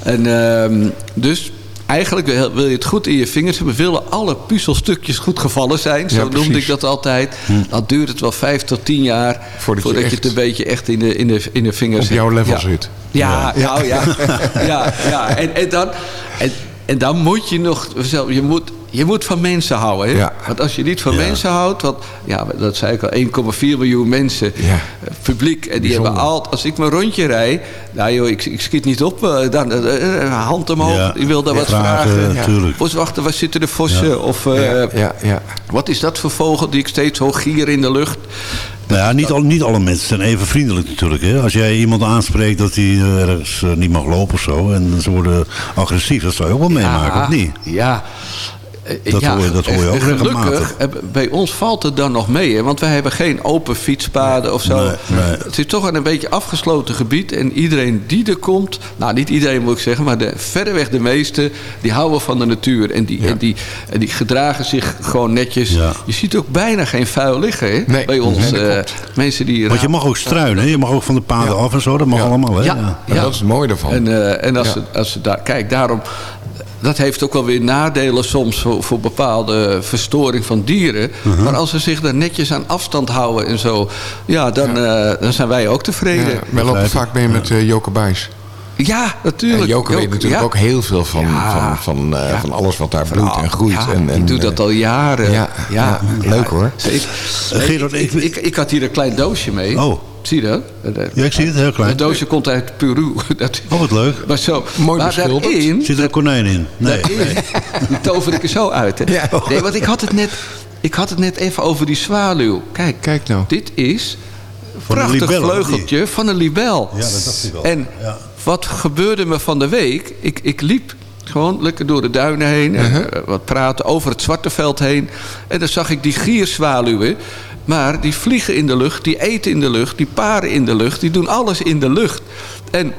En ehm, dus eigenlijk wil je het goed in je vingers hebben. Willen alle puzzelstukjes goed gevallen zijn. Zo Ja, noemde ik dat altijd. Dan duurt het wel vijf tot tien jaar Voordat voordat, je het een beetje echt in de, in de, in de vingers Op jouw level ja. zit. Ja, nou ja. ja, ja. En, en, dan, en, en dan moet je nog... Je moet, je moet van mensen houden. Hè? Ja. Want als je niet van Ja. mensen houdt... Want, ja, dat zei ik al, 1,4 miljoen mensen Ja. eh, publiek. En die Bijzonder. hebben altijd... Als ik mijn rondje rijd... Nou joh, ik, ik schiet niet op. eh, Dan, eh, hand omhoog. Je wil daar wat Vragen, vragen. waar zitten de vossen? Of ja, ja, ja. wat is dat voor vogel die ik steeds hoog gier in de lucht? Nou ja, niet, al, niet alle mensen zijn even vriendelijk natuurlijk. Hè? Als jij iemand aanspreekt dat hij ergens niet mag lopen of zo... en ze worden agressief, dat zou je ook wel meemaken, of niet? Ja. Eh, Dat ja, hoor je- dat hoor je eh, ook gelukkig, regelmatig. eh, bij ons valt het dan nog mee. Hè, want wij hebben geen open fietspaden of zo. Nee, nee. Het is toch een beetje afgesloten gebied. En iedereen die er komt... Nou, niet iedereen moet ik zeggen... maar de, verreweg de meeste... die houden van de natuur. En die, en die, en die gedragen zich gewoon netjes. Ja. Je ziet ook bijna geen vuil liggen hè, Nee, bij ons. eh, mensen die... Want je mag ook struinen, je mag ook van de paden af en zo, dat mag Ja. allemaal. Hè? Ja, En dat is het mooie ervan. En, eh, en als, Ja. ze, als ze daar... Kijk, daarom... Dat heeft ook wel weer nadelen soms voor, voor bepaalde verstoring van dieren. Mhm. Maar als ze zich daar netjes aan afstand houden en zo... Ja, dan, eh, dan zijn wij ook tevreden. Ja, Ja, wij lopen vaak mee met eh Joke Buijs. natuurlijk. En Joke weet natuurlijk ja. ook heel veel van, Ja. van, van, eh, Ja. van alles wat daar bloeit en groeit. Ja, en, en, die doet eh, dat al jaren. ja, ja, leuk hoor. Zeker. Gerard, ik, ik- ik, ik had hier een klein doosje mee. Oh. Zie je dat? Ja, ik zie het, heel klein. Het doosje komt uit Peru. Dat, Oh, wat leuk. maar zo, Mooi maar beschilderd. daarin, Zit er een konijn in? Nee. daarin, die tover ik er zo uit. Hè? Ja. Nee, want ik had, het net, ik had het net even over die zwaluw. Kijk, Kijk nou. dit is een Van een prachtig vleugeltje van een libel. Ja, dat dacht ik wel. En Ja. wat gebeurde me van de week? Ik, ik liep gewoon lekker door de duinen heen. en, Uh-huh. eh, wat praten over het zwarte veld heen. En dan zag ik die gierzwaluwen. Maar die vliegen in de lucht, die eten in de lucht, die paren in de lucht. Die doen alles in de lucht. En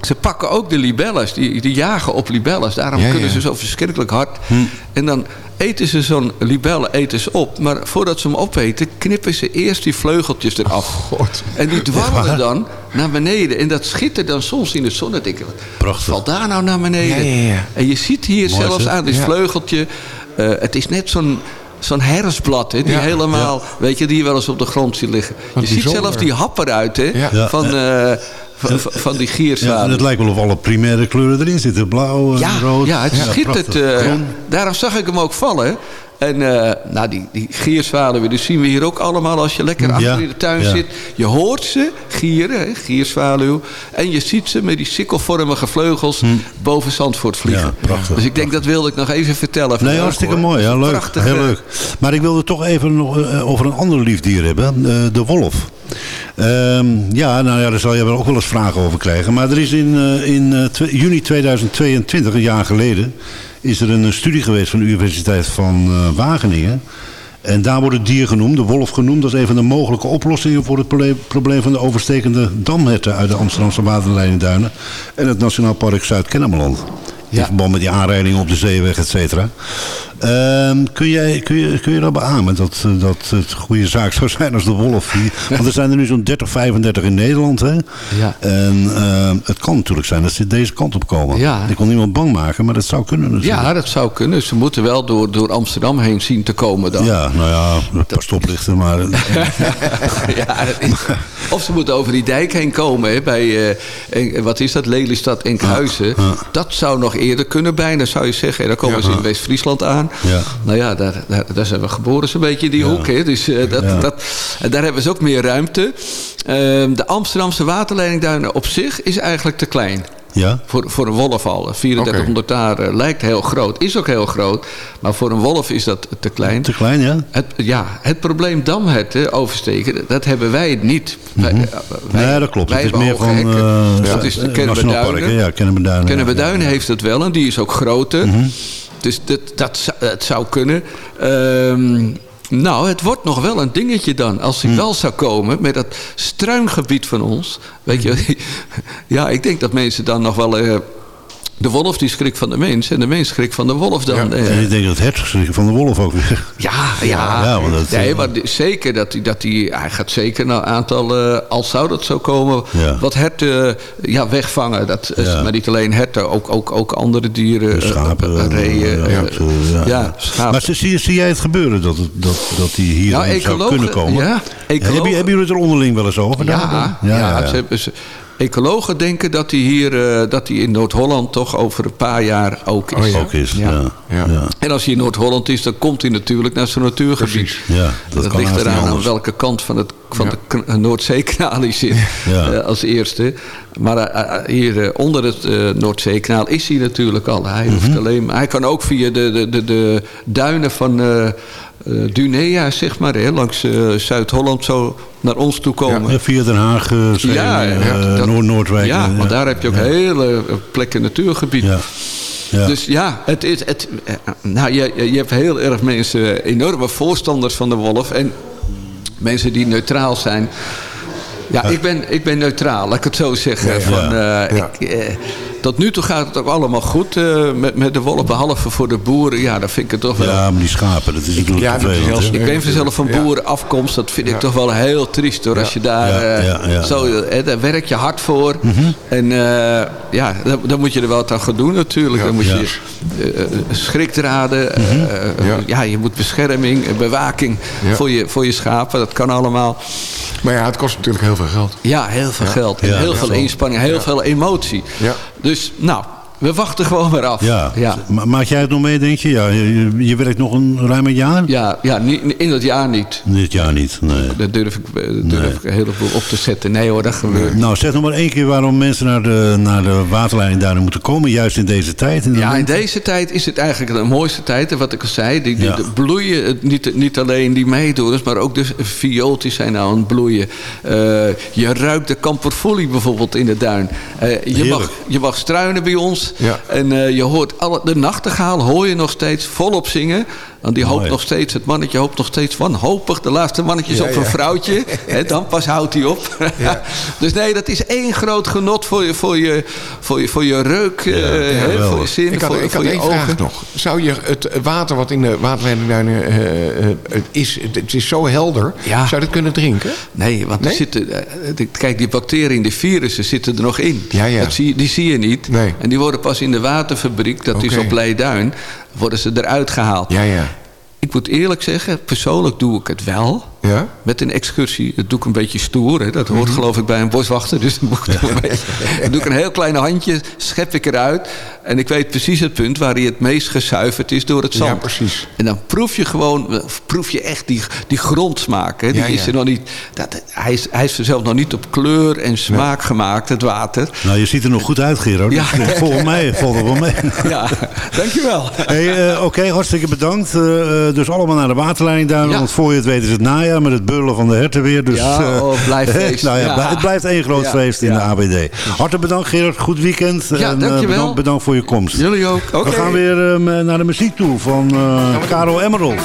ze pakken ook de libelles, die, die jagen op libelles. Daarom Ja, kunnen ja. ze zo verschrikkelijk hard. Hm. En dan eten ze zo'n libelle eten ze op. Maar voordat ze hem opeten, knippen ze eerst die vleugeltjes eraf. God. En die dwarrelen dan naar beneden. En dat schittert dan soms in de zon. Wat Prachtig. valt daar nou naar beneden? En je ziet hier Mooi, zelfs aan dit vleugeltje... eh, het is net zo'n... Zo'n herfstblad, hè, die Ja, helemaal, weet je, die je wel eens op de grond ziet liggen. Wat je ziet zelfs die hap eruit, hè, Ja. Ja. van, eh, van, van die Ja, gierzwaluw. en het lijkt wel of alle primaire kleuren erin zitten. Blauw, en Ja, rood. ja, het schittert. prachtig. eh, daarom zag ik hem ook vallen. En eh, nou, die, die gierzwaluwen, die zien we hier ook allemaal als je lekker achter Ja, in de tuin ja. zit. Je hoort ze, gieren, hè, gierzwaluw. En je ziet ze met die sikkelvormige vleugels boven Zandvoort vliegen. Hm. Ja, prachtig. Dus ik denk dat wilde ik nog even vertellen. Nee, hartstikke hoor. mooi. Ja, leuk. Prachtig, Heel leuk. Maar ik wilde toch even nog eh, over een ander liefdier hebben. eh, de wolf. Ehm, ja, nou ja, daar zal je wel ook wel eens vragen over krijgen. Maar er is in, in juni 2022, een jaar geleden... is er een studie geweest van de Universiteit van eh, Wageningen... En daar wordt het dier genoemd, de wolf genoemd. Is een van de mogelijke oplossingen voor het proble- probleem van de overstekende damherten uit de Amsterdamse waterleidingduinen en het Nationaal Park Zuid-Kennemerland. In verband met die aanrijdingen op de zeeweg, et cetera. Ehm, kun, jij, kun, je, kun je dat beamen dat, eh, dat het goede zaak zou zijn als de wolf hier? Want er zijn er nu zo'n 30, 35 in Nederland. Hè? Ja. En ehm, het kan natuurlijk zijn dat ze deze kant op komen. Ja. Ik wil niemand bang maken, maar dat zou kunnen natuurlijk. Ja, dat zou kunnen. Ze moeten wel door, door Amsterdam heen zien te komen dan. Ja, nou ja, een paar stoplichten, maar... ja, dat is- of ze moeten over die dijk heen komen. Hè, bij, eh, en- wat is dat? Lelystad, Enkhuizen. Dat zou nog eerder kunnen bijna, zou je zeggen. En dan komen ze in West-Friesland aan. Ja. Nou ja, daar, daar, daar zijn we geboren zo'n beetje in die hoek. Hè. Dus eh, dat, Ja. dat, daar hebben ze ook meer ruimte. Ehm, de Amsterdamse waterleidingduinen op zich is eigenlijk te klein. ja? Voor, voor een wolf al. 3400 daar eh, lijkt heel groot. Is ook heel groot. Maar voor een wolf is dat te klein. Te klein, ja? Het, ja, het probleem damherten oversteken, dat hebben wij niet. Wij, eh, wij- Mhm. nee, dat klopt. wij Het is meer van... hekken. eh, dat is de eh? Kennemerduinen. Ja, Kennemerduinen. Kennemerduinen ja. heeft het wel en die is ook groter. Mhm. Dus dat, dat, het zou kunnen. Ehm, nou, het wordt nog wel een dingetje dan. Als hij wel zou komen met dat struingebied van ons. Weet je, ja, ik denk dat mensen dan nog wel... eh, de wolf die schrikt van de mens en de mens schrikt van de wolf dan. eh. Ik denk dat het geschrikken van de wolf ook weer. Ja, ja. Ja, want dat, nee, eh, maar zeker dat hij, dat hij, hij gaat zeker een aantal, eh, als zou dat zo komen, Ja. wat herten ja, wegvangen. Dat is Ja. maar niet alleen herten, ook, ook, ook andere dieren. Schapen. reeën. ja. ja, schapen. Maar zie, zie jij het gebeuren dat, dat, dat die hier Nou, zou kunnen komen? ja, hebben, ecologen- hebben jullie het er onderling wel eens over? ja, dan? ja, Ze, hebben- ze- ecologen denken dat hij hier, eh, dat hij in Noord-Holland toch over een paar jaar ook is. Oh, ja. Ook is, Ja. ja. Ja. Ja. En als hij in Noord-Holland is, dan komt hij natuurlijk naar zijn natuurgebied. Ja, dat Dat, kan ligt eraan aan welke kant van, het, van de k- Noordzeekanaal hij zit Ja. eh, als eerste. Maar eh, eh, hier eh, onder het eh, Noordzeekanaal is hij natuurlijk al. Hij, Mhm. hoeft alleen, hij kan ook via de, de, de, de duinen van eh, eh, Dunea, zeg maar, hè, langs eh, Zuid-Holland zo naar ons toe komen. Ja, via Den Haag, eh, Zee, Ja, eh, ja, dat- Noord Noordwijk. Ja, eh, want daar heb je ook ja. hele plekken natuurgebied. Ja. Ja. Dus ja, het is, het, eh, nou, je, je je hebt heel erg mensen, enorme voorstanders van de wolf. En mensen die neutraal zijn. Ja, ik ben, ik ben neutraal, laat ik het zo zeggen. Van, eh, ik, eh, tot nu toe gaat het ook allemaal goed eh, met, met de wolf. Behalve voor de boeren. Ja, dat vind ik het toch wel. ja, maar die schapen, dat is natuurlijk Ja, is vervelend. hè? Ik ben vanzelf van boerenafkomst. Dat vind ik toch wel heel triest hoor. Als je daar, Ja, eh, ja, ja. zo, eh, daar werk je hard voor. Mhm. En eh, ja, dan, dan moet je er wel aan gaan doen natuurlijk. Dan moet Ja. je schrikdraden. eh, Ja. ja, je moet bescherming, bewaking Ja. voor, je, voor je schapen. Dat kan allemaal. Maar ja, het kost natuurlijk heel veel geld. Ja, heel veel geld. En Ja, heel ja. veel inspanning. Heel veel emotie. Ja. Dus nou, we wachten gewoon weer af. Ja. ja. Ma- Maak jij het nog mee, denk je? Ja, je, werkt nog een ruim een jaar? Ja, ja niet, in dat jaar niet. Dit jaar niet, nee. Daar durf ik, eh, durf ik een heleboel op te zetten. Nee hoor, dat gebeurt Nou, zeg nog maar één keer waarom mensen naar de, naar de waterleiding daar moeten komen. Juist in deze tijd. In Ja, in deze tijd is het eigenlijk de mooiste tijd. Wat ik al zei, die, die, Ja. de bloeien, niet, niet alleen die meedoeners, maar ook de viooltjes zijn nou aan het bloeien. Eh, je ruikt de kamperfoelie bijvoorbeeld in de duin. Eh, je, mag, je mag struinen bij ons. En eh, je hoort alle, de nachtegaal hoor je nog steeds volop zingen. Want die hoopt Mooi. nog steeds, het mannetje hoopt nog steeds wanhopig. De laatste mannetjes Ja, op een ja. vrouwtje. Hè, dan pas houdt hij op. dus nee, dat is één groot genot voor je, voor je, voor je, voor je reuk. eh, hè, voor je zin, Ik had, voor, ik voor had je één ogen. vraag nog. Zou je het water wat in de waterleidingduinen eh, eh, het is, het is zo helder, Ja. zou je dat kunnen drinken? Nee, want Nee? Er zitten, eh, de- kijk, die bacteriën, die virussen zitten er nog in. Ja, ja. Dat zie, je- die zie je niet. Nee. En die worden pas in de waterfabriek, dat is op Leiduin, worden ze eruit gehaald. Ja, ja. Ik moet eerlijk zeggen, persoonlijk doe ik het wel. Ja? Met een excursie. Dat doe ik een beetje stoer. Hè. Dat Mhm. hoort geloof ik bij een boswachter. Dus dan, moet ik dan doe ik een heel klein handje, schep ik eruit. En ik weet precies het punt waar hij het meest gezuiverd is door het zand. Ja, precies. En dan proef je gewoon, proef je echt die, die grondsmaak. Hè. Die Ja, is er nog niet, dat, hij, is, hij is er zelf nog niet op kleur en smaak gemaakt, het water. Nou, je ziet er nog goed uit, Gerard. Ja. Volgens mij wel mee. Ja, dankjewel. Hey, eh, Oké, hartstikke bedankt. Eh, eh, dus allemaal naar de waterleiding daar. Want voor je het weet is het najaar met het burlen van de herten weer. Dus, Ja, eh, oh, blijft feest. nou ja, het blijft één groot feest in de ABD. Hartelijk bedankt Gerard, goed weekend. En, eh, bedankt, bedankt voor je komst. Jullie ook. We gaan weer eh, naar de muziek toe van eh Caro Emerald.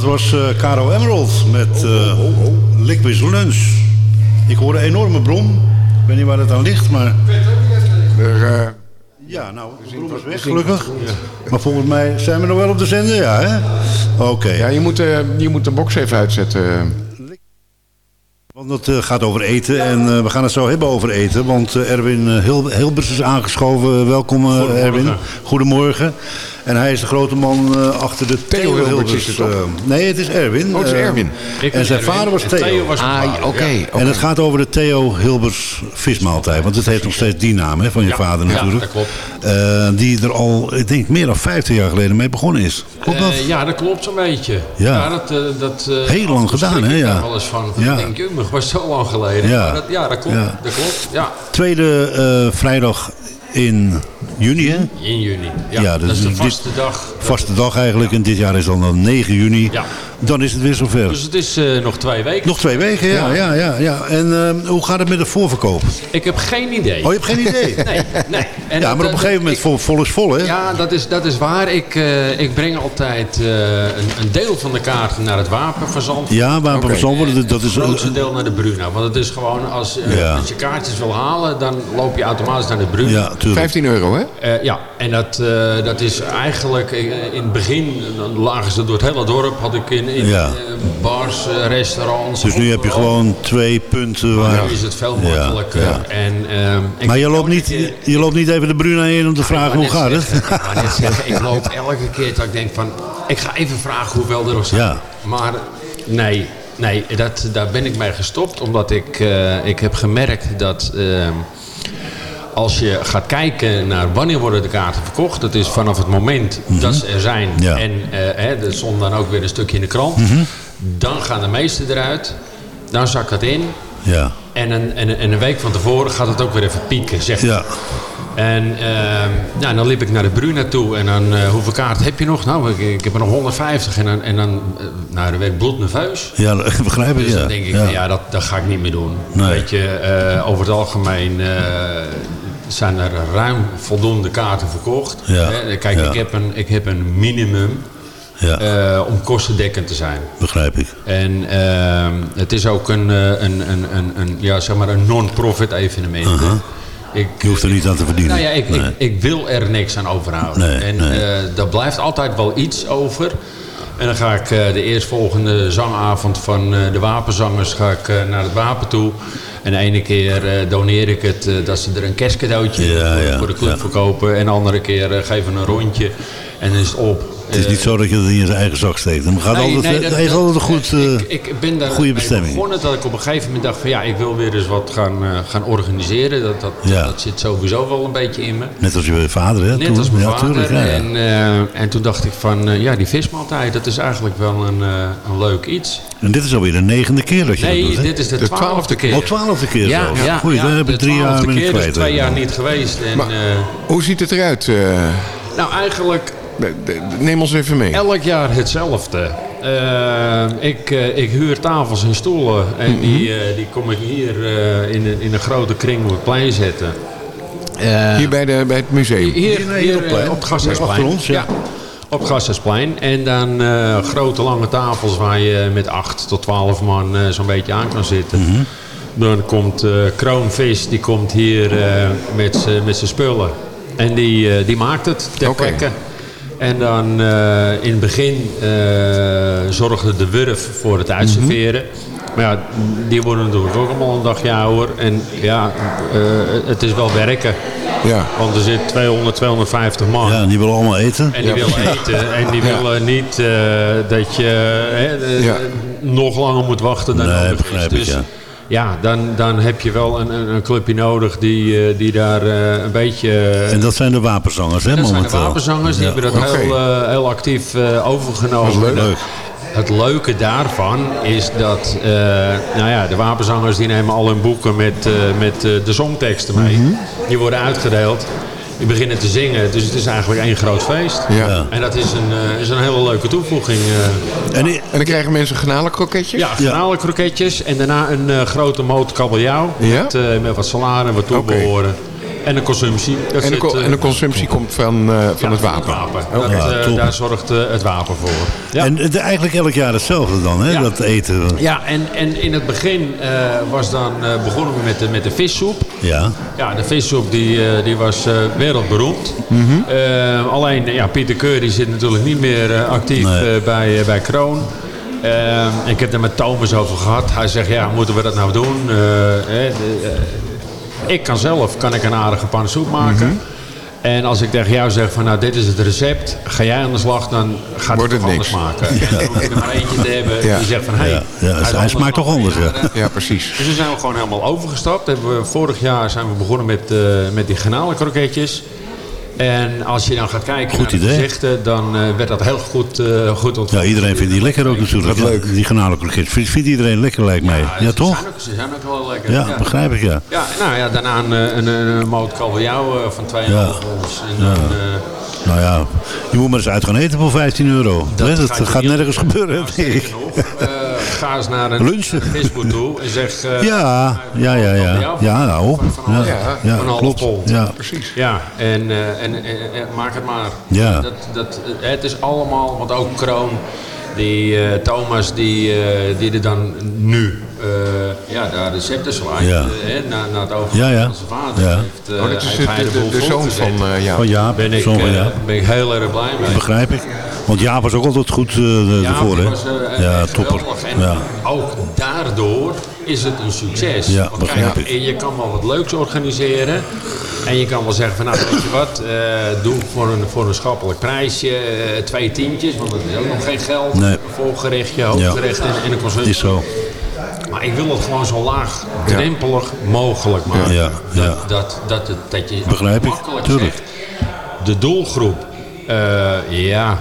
Dat was eh Caro Emerald met eh Liquid Lunch. Ik hoor een enorme brom. Ik weet niet waar het aan ligt, maar... Er, Ja, nou, de brom is weg, gelukkig. Maar volgens mij zijn we nog wel op de zender, ja, hè? Oké. ja, je moet, eh, je moet de box even uitzetten. Want het eh, gaat over eten en eh, we gaan het zo hebben over eten. Want eh, Erwin eh, Hil Hilbers is aangeschoven. Welkom eh, Erwin. Goedemorgen. En hij is de grote man eh, achter de Theo, Hilbers eh, nee, het is Erwin. Oh, het is Eh, Erwin. en zijn vader was Theo. Ah, oké. En het gaat over de Theo Hilbers vismaaltijd. Want het heeft nog steeds die naam hè, van je vader ja, natuurlijk. dat klopt. Eh, die er al, ik denk, meer dan 50 jaar geleden mee begonnen is. Klopt dat? Ja, dat klopt zo'n beetje. Ja. dat, eh, dat, eh, Heel lang gedaan, hè, ja. eens van. Ja. Ik denk, was zo lang geleden. Ja. Maar dat, ja, dat klopt. Ja. Dat klopt. Ja, Tweede eh, vrijdag in juni, hè? in juni. Ja, Ja, dat dus is de vaste dag. Vaste dag eigenlijk. En dit jaar is dan 9 juni. Ja. Dan is het weer zover. Dus het is eh, nog twee weken. Nog twee weken, ja. ja. ja, ja, En eh, hoe gaat het met de voorverkoop? Ik heb geen idee. Oh, je hebt geen idee? Nee, nee. En ja, maar op een gegeven moment vol, vol is vol, hè? Ja, dat is, dat is waar. Ik, eh, ik breng altijd eh, een, een deel van de kaarten naar het wapenverzand. Ja, Wapen van Zandvoort, dat- dat is- Het grootste deel naar de Bruna. Want het is gewoon, als, Ja. als je kaartjes wil halen, dan loop je automatisch naar de Bruna. Ja, tuurlijk. 15 euro, hè? Eh, ja, en dat, eh, dat is eigenlijk in het begin, dan lagen ze door het hele dorp, had ik in, in Ja. eh, bars, eh, restaurants. Dus nu heb je gewoon twee punten waar... Nu is het veel makkelijker. ja. En, ehm, Maar je loopt, niet, keer- je loopt niet even de Bruna in om te vragen hoe gaat het? zeggen, Ik loop elke keer dat ik denk van, ik ga even vragen hoeveel er nog zijn. Ja. Maar nee, nee dat, daar ben ik mee gestopt. Omdat ik, eh, ik heb gemerkt dat ehm, als je gaat kijken naar wanneer worden de kaarten verkocht. Dat is vanaf het moment dat ze er zijn. Mhm. Ja. Mhm. En eh, hè, stond dan ook weer een stukje in de krant. Dan gaan de meesten eruit. Dan zakt dat in. Ja. En een, en, en een week van tevoren gaat het ook weer even pieken, zeg. Ja. En nou, dan liep ik naar de Bruna toe en dan, eh, hoeveel kaart heb je nog? Nou, ik, ik heb er nog 150 en dan, en dan eh, nou, dan werd ik bloednerveus. Ja, dat begrijp ik, Dus ja. dan denk ik, ja. dat, dat ga ik niet meer doen. Nee. Weet je, over het algemeen zijn er ruim voldoende kaarten verkocht. Ja, Hè, Kijk, ja. ik, heb een, ik heb een minimum Ja. eh, om kostendekkend te zijn. Begrijp ik. En ehm, het is ook een, eh, een, een, een, een, ja, zeg maar een non-profit evenement. Uh-huh. Ik, Je hoeft er niet aan te verdienen. nou ja, ik, Nee. ik, ik wil er niks aan overhouden. Nee, en nee. eh, er blijft altijd wel iets over. En dan ga ik eh, de eerstvolgende zangavond van eh, de wapenzangers ga ik, eh, naar het wapen toe. En de ene keer doneer ik het, dat ze er een kerstcadeautje Ja, voor, ja, voor de club ja. verkopen. En de andere keer geven we een rondje. En dan is het op. Het is niet zo dat je het in je eigen zak steekt. Maar gaat Nee, altijd, nee, het dat- heeft dat- altijd een goed, eh, ik, ik ben daar goede bestemming. begonnen dat ik op een gegeven moment dacht van ja, ik wil weer eens wat gaan, eh, gaan organiseren. Dat, dat, Ja. dat zit sowieso wel een beetje in me. Net als je vader, hè? Net toen? als mijn ja, vader. tuurlijk, ja, ja. En, eh, en toen dacht ik van eh, ja, die vismaaltijd, dat is eigenlijk wel een, eh, een leuk iets. En dit is alweer de negende keer dat je dat Nee, doet, hè? dit is de, twaalfde keer. Oh, twaalfde keer Ja, zelfs. ja, Goeie, ja, dan heb de ik drie jaar ben ik dus kwijt. twee jaar niet geweest. En, Maar- eh, Hoe ziet het eruit? eh? nou, eigenlijk De- de- neem ons even mee. Elk jaar hetzelfde. Eh, ik, eh, ik huur tafels en stoelen en die, eh, die kom ik hier eh, in, een, in een grote kring op het plein zetten. Eh, Hier bij, de, bij het museum. hier, nee, hier, op het plein. op het Gasthuisplein. Ons, ja. op het Gasthuisplein. En dan eh, grote lange tafels waar je met 8 tot 12 man zo'n beetje aan kan zitten. Mhm. Dan komt eh Kroonvis, die komt hier eh, met zijn spullen. En die, die maakt het ter Oké. plekke. En dan eh, in het begin eh, zorgde de Wurf voor het uitserveren. Maar ja, die worden natuurlijk ook allemaal een dagje ouder. En ja, eh, het is wel werken. Ja. Want er zit 200, 250 man. Ja, die willen allemaal eten. En die willen eten. En die Ja. willen niet dat je nog langer moet wachten dan Nee, nodig begrijp is. ik, Dus ja. dan, dan heb je wel een, een, clubje nodig die, eh, die daar eh, een beetje... eh, En dat zijn de wapenzangers, hè, dat zijn de momenteel. wapenzangers, die Ja. hebben dat heel, heel actief overgenomen. Wat leuk. Leuk. Het leuke daarvan is dat nou ja, de wapenzangers die nemen al hun boeken met, met de songteksten mee. Mhm. Die worden uitgedeeld. Die beginnen te zingen. Dus het is eigenlijk één groot feest. Ja. En dat is een, eh, is een hele leuke toevoeging. eh. En En dan krijgen mensen granalenkroketjes? ja, garnalenkroketjes. En daarna een eh, grote moot kabeljauw. Ja? Met, met wat salade en wat toebehoren. En een consumptie. Dat En de, co- eh, en de consumptie komt van, eh, van ja, het wapen. Dat, Ja, eh, daar zorgt eh, het wapen voor. Ja. En het, eigenlijk elk jaar hetzelfde dan, hè? Ja. Dat eten. Ja, en, en in het begin eh, was dan, eh, begonnen we met de, met de vissoep. Ja. Ja, de vissoep die, eh, die was eh, wereldberoemd. Eh, alleen, ja, Pieter Keur die zit natuurlijk niet meer eh, actief Nee. eh, bij, bij Kroon. Eh, ik heb er met Thomas over gehad. Hij zegt, ja, moeten we dat nou doen? Eh, hè, de, ik kan zelf kan ik een aardige pannensoep maken. En als ik tegen jou zeg van nou dit is het recept, ga jij aan de slag, dan gaat Wordt het anders maken. En dan hoef ik er maar eentje te hebben Ja. die zegt van hé, Ja, ja, hij smaakt toch anders, ja. Ja, precies. Dus toen zijn we gewoon helemaal overgestapt. Hebben we, vorig jaar zijn we begonnen met, eh, met die garnalenkroketjes. En als je dan gaat kijken Goed naar de gezichten, dan eh, werd dat heel goed, eh goed Ja, ontvangen. iedereen vindt die lekker ook natuurlijk. Wat Ja, leuk. Die garnalenkroketjes. Vindt, vindt iedereen lekker, lijkt mij. Ja, ze toch? Zijn ook, ze zijn ook wel lekker. Ja, begrijp ik, ja. Ja, nou ja, daarna een, eh, een, een, een moot kabeljauw eh, van 2,5 Ja. ons. En dan, eh, Nou ja, je moet maar eens uit gaan eten voor 15 euro. Dat, dat gaat nergens gebeuren, nog, eh, ga eens naar een Lunchen. toe en zeg... eh, Ja, ja, ja, ja. Ja, nou. Ja, ja, klopt. Ja. Precies. Ja, en, eh, en, en- en maak het maar. Ja. Dat, dat, eh, het is allemaal, want ook Kroon, die Thomas, die, die er dan nu eh, ja, daar recepten zwaait. Ja. eh, hè, na, na het overlijden Ja, ja. van zijn vader. Ja. Heeft, eh, Oh, dat is de, de, de, de zoon van uh, ja. Van Jaap, Ben ik, zoon van Jaap. ben ik heel erg blij mee. Begrijp ik. Want Jaap was ook altijd goed eh Ja, ervoor, hè? was, Ja, topper. En Ja. ook daardoor is het een succes. Ja, Want begrijp kijk, ik. je kan wel wat leuks organiseren. En je kan wel zeggen van nou weet je wat, eh, doe voor een, voor een schappelijk prijsje eh, twee tientjes. Want dat is ook nog geen geld. Nee. Een volgerechtje, hoofdgerecht en, en een consumptie. Is zo. Maar ik wil het gewoon zo laag drempelig mogelijk maken. Ja, ja. Dat, dat, dat, dat je Begrijp ik, makkelijk tuurlijk. zegt. De doelgroep, eh, ja,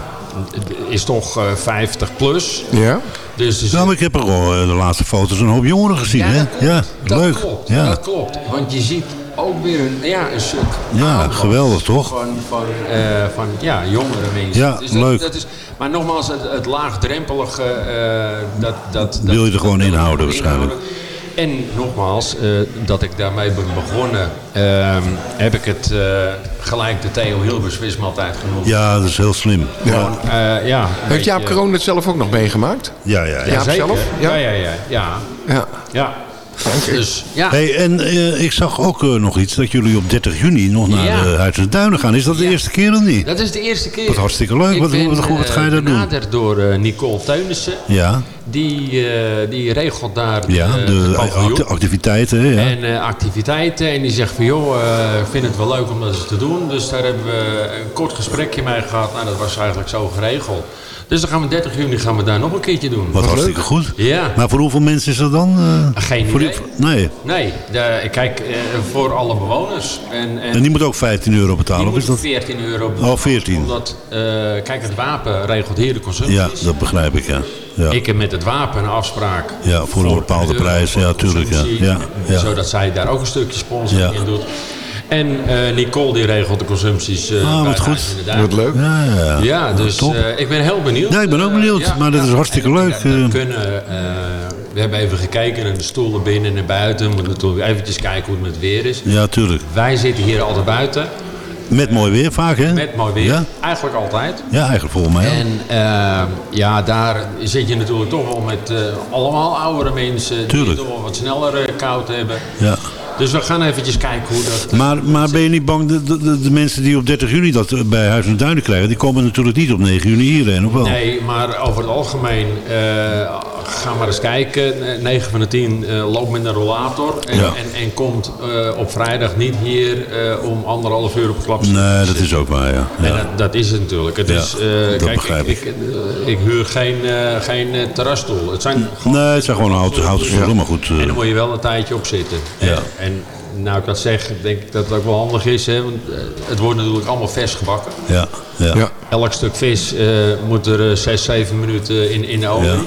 is toch eh, 50 plus. Ja? Dus, dus Nou, ik heb er al eh, de laatste foto's een hoop jongeren gezien, hè? Ja, dat leuk. Klopt, Ja. dat klopt. Want je ziet ook weer een, ja, een stuk Ja, geweldig, toch? Van, van, eh, van ja, jongere mensen. Ja, dat, leuk. Dat is, maar nogmaals, het, het laagdrempelige, eh, dat, dat, Wil je er dat- gewoon inhouden waarschijnlijk. En nogmaals, eh, dat ik daarmee ben begonnen, ehm, heb ik het eh, gelijk de Theo Hilbers Wismaaltijd genoemd. Ja, dat is heel slim. Gewoon, eh, ja, een Heeft Jaap Kroon het zelf ook nog meegemaakt? Ja, ja, ja. Jaap Zeker. zelf? Ja, ja, ja. ja. Ja. Ja. Dus ja. Hey, en eh, ik zag ook eh, nog iets dat jullie op 30 juni nog naar Ja. de Duinen gaan. Is dat de Ja. eerste keer of niet? Dat is de eerste keer. Wat hartstikke leuk. Ik Wat- ben, wat- wat eh, ga je daar doen? benaderd door eh, Nicole Teunissen. Ja, Die, eh, die regelt daar ja eh, de activiteiten. hè, Ja. En eh, activiteiten. En die zegt van joh, eh, ik vind het wel leuk om dat eens te doen. Dus daar hebben we een kort gesprekje mee gehad. Nou, dat was eigenlijk zo geregeld. Dus dan gaan we 30 juni gaan we daar nog een keertje doen. Wat hartstikke goed. Ja. Maar voor hoeveel mensen is dat dan? eh? Geen voor die- nee. Nee, de, kijk, eh, voor alle bewoners. En, en, En die moet ook 15 euro betalen, die of is moet dat? 14 euro Oh, 14. Omdat, eh, kijk, het wapen regelt hier de consumpties. Ja, dat begrijp ik, ja. ja. Ik heb met het wapen een afspraak. Ja, voor een bepaalde prijs, ja, tuurlijk, ja. consumptie, Ja, ja. Zodat zij daar ook een stukje sponsoring Ja. in doet. En eh, Nicole die regelt de consumpties. eh Ah, wat goed. Wat leuk. Ja, ja, ja. Dus eh, ik ben heel benieuwd. Ja, ik ben ook benieuwd, maar dat is hartstikke leuk, eh. kunnen, we hebben even gekeken naar de stoelen binnen en buiten. We moeten natuurlijk eventjes kijken hoe het met het weer is. Ja, tuurlijk. Wij zitten hier altijd buiten. Met mooi weer vaak, hè? Met mooi weer. Ja, Eigenlijk altijd. ja eigenlijk volgens mij. En eh, ja, daar zit je natuurlijk toch wel met eh, allemaal oudere mensen Tuurlijk. die toch wel wat sneller koud hebben. Ja. Dus we gaan eventjes kijken hoe dat... Maar, maar ben je niet bang, de, de, de- de mensen die op 30 juni dat eh, bij Huis en Duinen krijgen, die komen natuurlijk niet op 9 juni hierheen, of wel? Nee, maar over het algemeen, eh, ga maar eens kijken. Eh, 9 van de 10 eh, loopt met een rollator. En, Ja. en, en komt eh, op vrijdag niet hier eh, om anderhalf uur op klap te Nee, dat is ook waar, ja. En dat, dat is het natuurlijk. Het Ja, is, eh, dat kijk, begrijp ik, ik, ik huur geen, eh, geen terrasstoel. Het zijn Nee, het zijn gewoon houten, houten stoelen, maar goed. eh, En dan moet je wel een tijdje op zitten. Ja. En, en nou ik dat zeg, denk ik dat het ook wel handig is. Hè? Want het wordt natuurlijk allemaal vers gebakken. ja, ja, Ja. Elk stuk vis eh, moet er eh, 6, 7 minuten in, in de oven. Ja.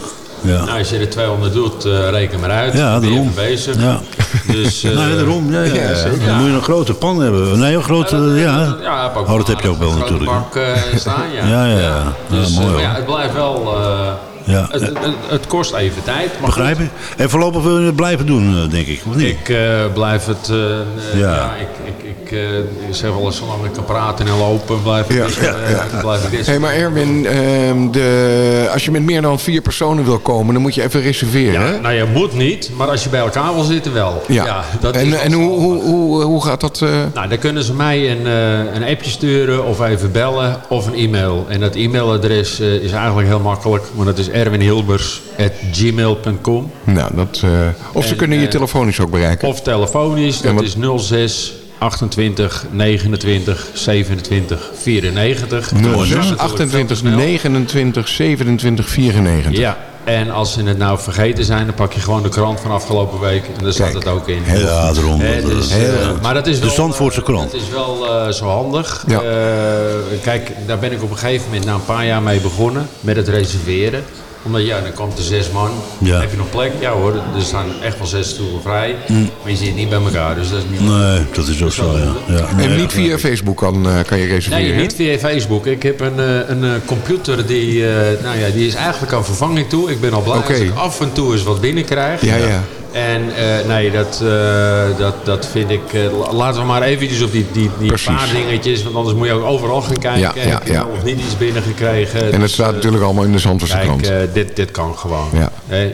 Ja. Nou, als je er 200 doet, eh, reken maar uit. Ja, ben je daarom. bezig. Ja. Dus, eh, nee, daarom. Ja, ja, ja. zeker. Dan moet je een grote pan hebben. Nee, een grote, ja. Ja, heb ook Oh, dat heb je ook wel een grote natuurlijk. bak eh, staan, ja. Ja, ja, ja. Dus, Ja, mooi, maar hoor. ja, het blijft wel... eh, Ja. het, het, het kost even tijd. Maar Begrijp goed, ik. En voorlopig wil je het blijven doen, eh, denk ik, of niet? Ik eh, blijf het... eh, eh, Ja. ja. ik, ik, ik, ik zeg wel eens, zolang ik kan praten en lopen, blijf ik, Ja, dit, ja, eh, ja. blijf ik dit. Hé, maar Erwin, ehm, de, als je met meer dan vier personen wil komen, dan moet je even reserveren. hè? Nou, je moet niet, maar als je bij elkaar wil zitten, wel. Ja. dat en is en hoe, hoe, hoe, hoe gaat dat? eh? Nou, dan kunnen ze mij een, een appje sturen of even bellen of een e-mail. En dat e-mailadres is eigenlijk heel makkelijk, want dat is erwinhilbers.gmail.com. Nou, dat, of ze En, kunnen je telefonisch ook bereiken. Of telefonisch, dat wat- is 06 28 29 27 94. Dat 06 is natuurlijk 28 veel te snel. 29 27 94. Ja, en als ze het nou vergeten zijn, dan pak je gewoon de krant van afgelopen week. En daar staat het ook in. heel Ja, daarom. Dus, eh, eh, maar dat is De Zandvoortse krant. Het is wel eh, zo handig. Ja. Eh, kijk, daar ben ik op een gegeven moment na een paar jaar mee begonnen. Met het reserveren. Omdat ja, dan komt er zes man. Ja. Heb je nog plek? Ja hoor, er staan echt wel zes stoelen vrij. Maar je zit niet bij elkaar, dus dat is niet... Nee, dat is ook zo, ja. ja. Nee, En niet via Facebook kan, eh, kan je reserveren. Nee, niet via Facebook. Ik heb een, eh, een eh, computer die, eh, nou ja, die is eigenlijk aan vervanging toe. Ik ben al blij als ik af en toe eens wat binnenkrijg. Ja, ja. En eh, nee, dat, eh, dat, dat vind ik... eh, la- laten we maar eventjes op die, die, die Precies. paar dingetjes... want anders moet je ook overal gaan kijken. Ja, ja, Heb je ja. of niet iets binnengekregen. En het Dus, staat natuurlijk allemaal in de Zandvoortse Kijk, krant. eh, dit, dit kan gewoon.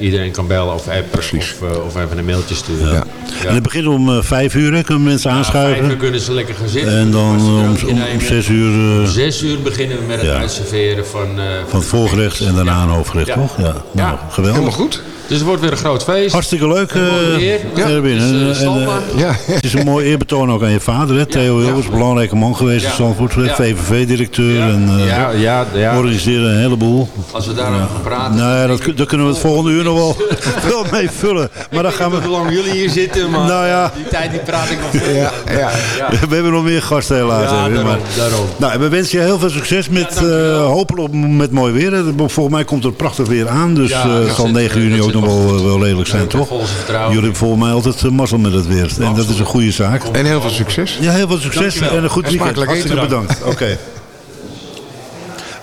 Iedereen kan bellen of appen of, of even een mailtje sturen. Ja. En het begint om eh, vijf uur, hè, kunnen mensen Ja, aanschuiven. vijf uur kunnen ze lekker gaan zitten. En dan om, om, zes uur eh, Om zes uur beginnen we met het Ja. uitserveren van... eh, van het voorgerecht en daarna een hoofdgerecht, Ja. toch? Ja, nou, Ja. geweldig. Helemaal goed. Dus het wordt weer een groot feest. Hartstikke leuk, mooie eh eer. Ja, Erwin. dus, eh, En, eh. Ja. Het is een mooi eerbetoon ook aan je vader, hè? Theo Hilgers, ja. belangrijke man geweest in Ja. Zandvoort, Ja. VVV-directeur en eh Ja, ja, ja. organiseerde een heleboel. Als we daarover gaan praten. Nou ja, dat, daar kunnen we het volgende uur nog wel, wel mee vullen. Maar dan gaan we... Hoe lang jullie hier zitten, maar Nou ja. die tijd die praat ik nog. Ja, ja. We hebben nog meer gasten helaas. Ja, daarom, maar- daarom. Nou, we wensen je heel veel succes met eh, hopelijk op- met mooi weer. Volgens mij komt er prachtig weer aan. Dus eh, het zal zit, 9 eh, juni ook nog wel eh, wel redelijk zijn, Ja, toch? Jullie hebben volgens mij altijd eh, mazzel met het weer. En dat is een goede zaak. En heel veel succes. Ja, heel veel succes Dankjewel. en een goed En weekend. Hartstikke bedankt. Oké.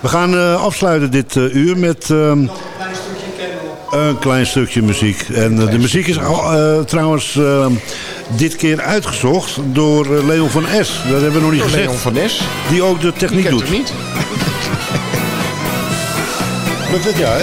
We gaan eh, afsluiten dit eh, uur met ehm, een klein stukje muziek. En de muziek is al, eh, trouwens ehm, dit keer uitgezocht door Leon van S. Dat hebben we nog niet gezegd. Leon van Nes. Die ook de techniek doet. hem niet. Lukt het, ja, hè?